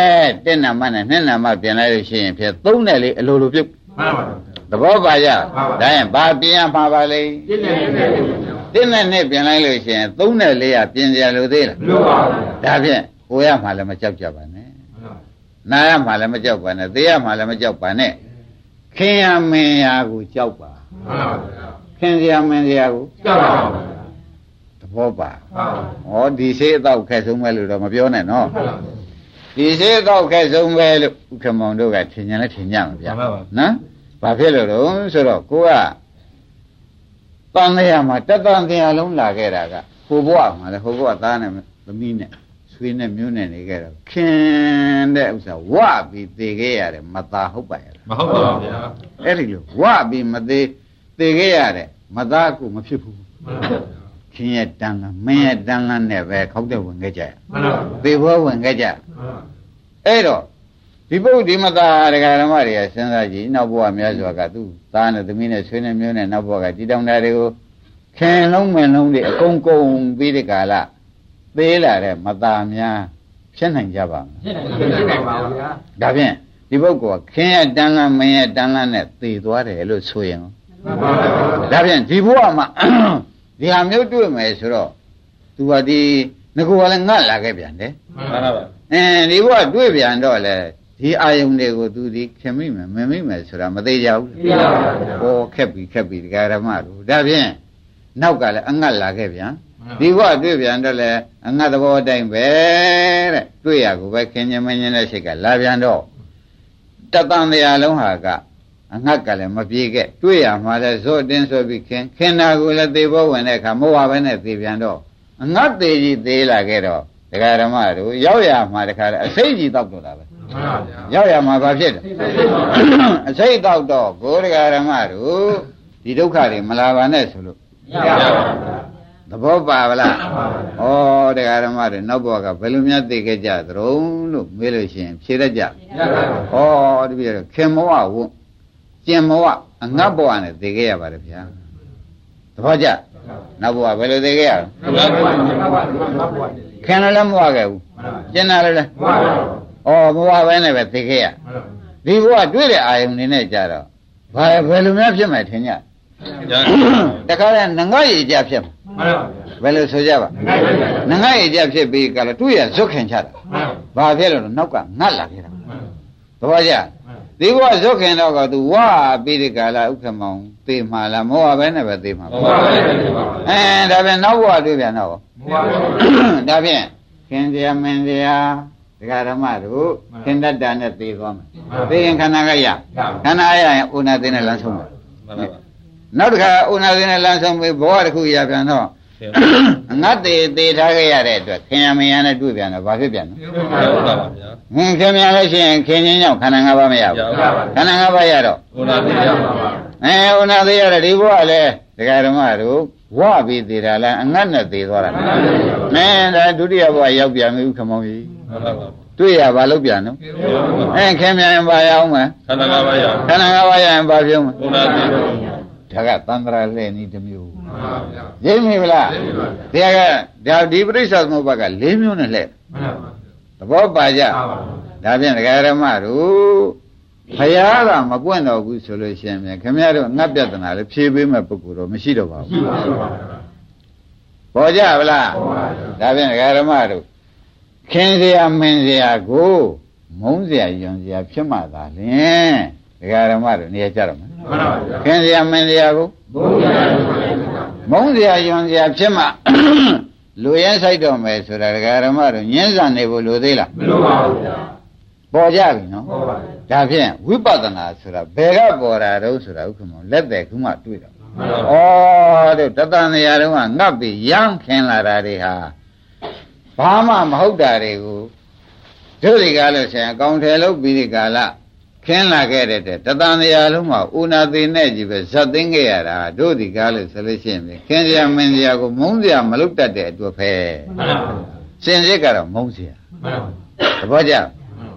တစ်နာမနဲ့နှစ်နာမပြင်လိုက်လို့ရှိရင်ဖြစ်သုံးနဲ့လေးအလိုလိုပြုတ် မှန်ပါသဘောပါကြမှန်ပါဒါရင်ဘာပြင်ရမှာပါလဲပြည့်နေတယ်တစ်နဲ့နှစ်ပြင်လိုက်လို့ရှိရင်သုံးနဲ့လေးကပြင်ကြလို့သေးလားလို့ပါဘူးဒါဖြင့်ကိုရမှလည်းမကြောက်ကြပါနဲ့နာရမှလည်းမကြောက်ပါနဲ့သိရမှလည်းမကြောက်ပါနဲ့ခင်ရမင်းရာကိုကြောက်ပါမှန်ပါခင်ရမင်းရာကိုကြောက်ပါဘူးသဘောပါဟုတ်ဩဒီစေးအတော့ခက်ဆုံးပဲလို့တော့မပြောနဲ့နော် ဒီစေးအတော့ခက်ဆုံးပဲလို့ဥက္ကမောင်တို့ကထင်ကြလဲထင်ကြမှာဗျာမှန်ပါပါနော်ဘာဖြစ်လို့တော့ဆိုတော့ကိုကတန်တရားမှာတတန်တရားလုံးလာခဲ့တာကဟိုဘဝမှာလေဟိုဘဝသားနဲ့သမီးနဲ့ဆွေးနဲ့မျိုးနဲ့နေခဲ့တော့ခင်တဲ့ဥစ္စာဝပြီးသေခဲ့ရတယ်မသားဟုတ်ပါရဲ့လားမဟုတ်ပါဘူးဗျာအဲ့ဒီလိုဝပြီးမသေးသေခဲ့ရတယ်မသားကိုမဖြစ်ဘူးမှန်ပါ ခင်ရဲ့တန်လန်းမင်းရဲ့တန်လန်းနဲ့ပဲခောက်တဲ့ဝင်ခဲ့ကြရမှန်ပါသေဘောဝင်ခဲ့ကြအဲ့တော့ဒီပုဒ်ဒီမသားဒကာဓမ္မတွေကစဉ်းစားကြည့်နောက်ဘဝများစွာကသူ့သားနဲ့သမီးနဲ့ဆွေးနဲ့မျိုးနဲ့နောက်ဘဝကတည်တောင်တာတွေကိုခင်လုံးမင်လုံးတွေအကုန်ကုန်ပြီးတဲ့ကာလသေးလာတဲ့မသားများဖြစ်နိုင်ကြပါမလားဖြစ်နိုင်ပါဘူးဗျာဒါဖြင့်ဒီပုဂ္ဂိုလ်ကခင်ရဲ့တန်လန်းမင်းရဲ့တန်လန်းနဲ့သေသွားတယ်လို့ဆိုရင်မှန်ပါဒါဖြင့်ဒီဘဝမှာ ဒီဟာမျိုးတွေ့မယ်ဆိုတော့သူကဒီငကူကလည်းငတ်လာခဲ့ပြန်တယ်မှန်ပါပါအင်းဒီဘဝတွေ့ပြန်တော့လေဒီအာယုန်တွေကိုသူဒီခင်မိမယ်မမိမယ်ဆိုတာမသေးကြဘူးပြရပါဗျာဟောခက်ပြီခက်ပြီဒကာရမတို့ဒါဖြင့်နောက်ကလည်းအငတ်လာခဲ့ပြန်ဒီဘဝတွေ့ပြန်တော့လေအငတ်သဘောအတိုင်းပဲတဲ့တွေ့ရကိုပဲခင်ញမင်းနဲ့ရှိတ်ကလာပြန်တော့တတန်တရားလုံးဟာက အငတ်ကလည်းမပြေခဲ့တွေ့ရမှာလဲဇော့တင်းဆိုပြီးခင်ခင်နာကိုလည်းသေဘောဝင်တဲ့အခါမဟုတ်ပါပဲနဲ့သေပြန်တော့အငတ်သေးကြီးသေးလာခဲ့တော့ဒကာရမတို့ရောက်ရမှာတခါတည်းအစိတ်ကြီးတောက်တော့တာပဲမှန်ပါဗျာရောက်ရမှာဘာဖြစ်လဲအစိတ်တောက်တော့ဘိုးဒကာရမတို့ဒီဒုက္ခတွေမလာပါနဲ့ဆိုလို့ရပါဗျာသဘောပါဗလားဩဒကာရမတွေနောက်ဘဝကဘယ်လိုများသိခဲ့ကြသရုံလို့မေးလို့ရှိရင်ဖြေတတ်ကြရပါဗျာဩတပည့်တော့ခင်မဝဝု ကျင်မဝအငတ်ဘဝနဲ့သိခဲ့ရပါတယ်ဗျာသဘောကျနောက်ဘဝဘယ်လိုသိခဲ့ရလဲမှန်ပါပါမှန်ပါပါမှန်ပါပါခင်လည်းမဝခဲ့ဘူးကျင်တာလည်းလဲမှန်ပါပါဩမဝပဲနဲ့ပဲသိခဲ့ရဒီဘဝတွေ့တဲ့အာယုန်နေနဲ့ကြတော့ဘာဘယ်လိုများဖြစ်မယ်ထင်ကြရတခါလဲငငတ်ရည်ကြဖြစ်မှာမှန်ပါဘယ်လိုဆိုကြပါငငတ်ရည်ကြဖြစ်ပြီးကလည်းတွေ့ရဇွတ်ခင်ချတာမှန်ဘာဖြစ်လို့လဲနောက်ကငတ်လာခဲ့တာပါသဘောကျ ဒီဘဝဇွတ်ခင်တော့ကသူဝါပြီးဒီကလာဥက္ကမောင်သေမှာလားမောဟပဲနဲ့ပဲသေမှာမှပါန်ပါပါအဲဒါပြန်နောက်ဘဝတွေ့ပြန်တော့မှန်ပါပါဒါဖြင့်ခင်ဗျာမင်းဗျာဒကာဓမ္မတို့ခင်တတ္တာနဲ့သေသွားမယ်သေရင်ခန္ဓာကရခန္ဓာရရင်ဥနာသိနဲ့လမ်းဆုံးမယ်မှန်ပါပါနောက်တစ်ခါဥနာသိနဲ့လမ်းဆုံးပြီးဘဝတစ်ခုရပြန်တော့အ ငတ်သေးသေးထားခဲ့ရတဲ့အတွက်ခင်ယမယနဲ့တွေ့ပြန်တော့ဘာဖြစ်ပြန်လဲမှန်ပါပါဗျာဟင်းခင်ဗျာလို့ရှိရင်ခင်ချင်းကြောင့်ခန္ဓာ၅ပါးမရဘူးခန္ဓာ၅ပါးရတော့ဘုရားတရားပါပါအဲဥနာသိရတဲ့ဒီဘဝလည်းဒကာဓမ္မတို့ဝပြီးသေးတာလားအငတ်နဲ့သေးသွားတာလားနဲဒါဒုတိယဘဝရောက်ပြန်ပြီဥက္ကမောင်ကြီးမှန်ပါပါတွေ့ရဘာလို့ပြန်နော်အဲခင်ဗျာရင်ပါရအောင်မယ်ခန္ဓာငါးပါးရခန္ဓာ၅ပါးရရင်ဘာပြုံးမလဲဘုရားတရား ဒါကသံဃာလှည့်နည်းတစ်မျိုးမှန်ပါဗျာရင်းမိဗလားတရားကဒါဒီပရိစ္ဆေသမုပ္ပါက၄မျိုးနဲ့လှည့်မှန်ပါသဘောပါကြပါပါဒါဖြင့်ဒကာရမတို့ဘုရားကမပွင့်တော့ဘူးဆိုလို့ရှိရင်ဖြင့်ခင်ဗျားတို့ငတ်ပြဿနာလည်းဖြေပေးမဲ့ပုဂ္ဂိုလ်တော့မရှိတော့ပါဘူးပါပါပေါ်ကြဗလားဒါဖြင့်ဒကာရမတို့ခင်စရာမင်းစရာကိုမုန်းစရာယွန်စရာဖြစ်မှသာလင် ဒကာရမတို့နေရာကြတော့မယ်မှန်ပါဗျာခင်စရာမင်းစရာကိုဘုရားမုန်းစရာယွန်စရာဖြစ်မှလူရဲဆိုင်တော့မယ်ဆိုတာဒကာရမတို့ညှင်းဆန်နေဖို့လိုသေးလားမလိုပါဘူးဗျာပေါ်ကြပြီနော်ဟုတ်ပါဗျာဒါဖြင့်ဝိပဿနာဆိုတာဘယ်ကပေါ်တာတော့ဆိုတာဥက္ကမောလက်တယ်ခုမှတွေ့တော့မှန်ပါဩတို့တတန်နေရာတုန်းကငတ်ပြီးရမ်းခင်လာတာတွေဟာဘာမှမဟုတ်တာတွေကိုတို့ဒီကားလို့ဆိုရင်အကောင်ထည်လို့ပြီးဒီကာလ ခင်းလာခဲ့တဲ့တတန်နေရာလုံးမှာဥနာသိနဲ့ကြီးပဲဇတ်သိင်းခဲ့ရတာတို့ဒီကားလို့ဆိုလို့ရှိရင်ခင်းစရာမင်းစရာကိုမုန်းစရာမလုပ်တတ်တဲ့အတွက်ပဲမှန်ပါစင်စစ်ကတော့မုန်းစရာမှန်ပါသဘောကျ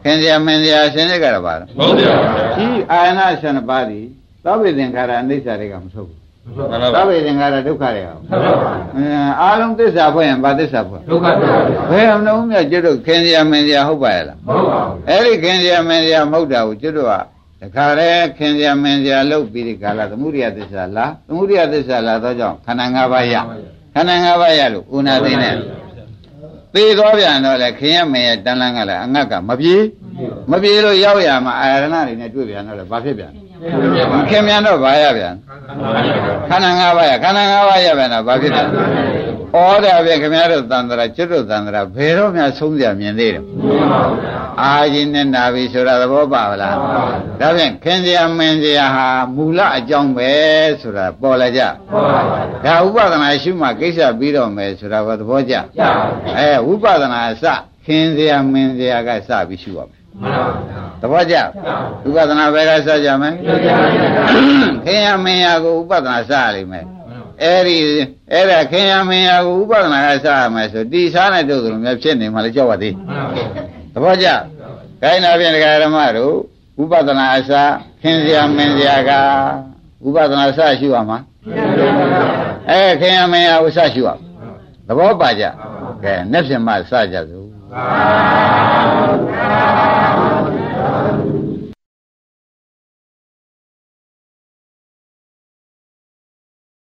ခင်ဗျာမင်းစရာစင်စစ်ကတော့ပါလားဘုရားဒီအာယနာရှင်ပါးဒီသဗ္ဗေသင်္ခါရအနိစ္စတွေကမထုတ်ဘူးမှန်ပါ သပါဗ္ဗေသင်္ခါရဒုက္ခတွေဟောမှန်ပါပါအင်းအားလုံးသစ္စာဖွင့်ရင်ဘာသစ္စာဖွင့်ဒုက္ခဒုက္ခဘယ်အောင်လုံးမြတ်ကျွတ်တို့ခင်စရာမင်စရာဟုတ်ပါရဲ့လားမဟုတ်ပါဘူးအဲ့ဒီခင်စရာမင်စရာမဟုတ်တာကိုကျွတ်တို့ကတခါတည်းခင်စရာမင်စရာလုပ်ပြီးဒီကာလသမှုရိယသစ္စာလားသမှုရိယသစ္စာလားတော့ကြောင့်ခန္ဓာ၅ပါးရခန္ဓာ၅ပါးရလို့ဥနာသိနေသေသွားပြန်တော့လေခင်ရမင်ရတန်လန်းကလည်းအငတ်ကမပြေမပြေလို့ရောက်ရမှာအာရဏတွေနဲ့တွေ့ပြန်တော့လေဘာဖြစ်ပြန် ခင်မြန်တော့ဘာရပြန်ခန္ဓာ၅ပါးရခန္ဓာ၅ပါးရပြန်တော့ဘာဖြစ်ပြန်ဩဒါပဲခင်ဗျားတို့သံတရာကျွတ်တို့သံတရာဘယ်တော့မှဆုံးစရာမြင်သေးတယ်အာရင်နဲ့နာပြီဆိုတာသဘောပါဗလားဒါဖြင့်ခင်စရာမင်းစရာဟာမူလအကြောင်းပဲဆိုတာပေါ်လာကြဒါဥပဒနာရှုမှကိစ္စပြီးတော့မယ်ဆိုတာကသဘောကျအဲဝိပဿနာအစခင်စရာမင်းစရာကစပြီးရှုရမယ် သဘောကျဥပဒနာဘယ်ကစကြမလဲခင်ရမင်းရကိုဥပဒနာစရလိမ့်မယ်အဲ့ဒီအဲ့ဒါခင်ရမင်းရကိုဥပဒနာကစရမယ်ဆိုတိစားနဲ့တို့ကလည်းများဖြစ်နေမှလည်းကြောက်ပါသေးသဘောကျခိုင်းတာဖြင့်ဒကာဓမ္မတို့ဥပဒနာအစာခင်စရာမင်းစရာကဥပဒနာအစရှိရမှာအဲခင်ရမင်းရဥစရှိရသဘောပါကြကဲနှစ်ဖြင့်မှစကြစို့ သာသာ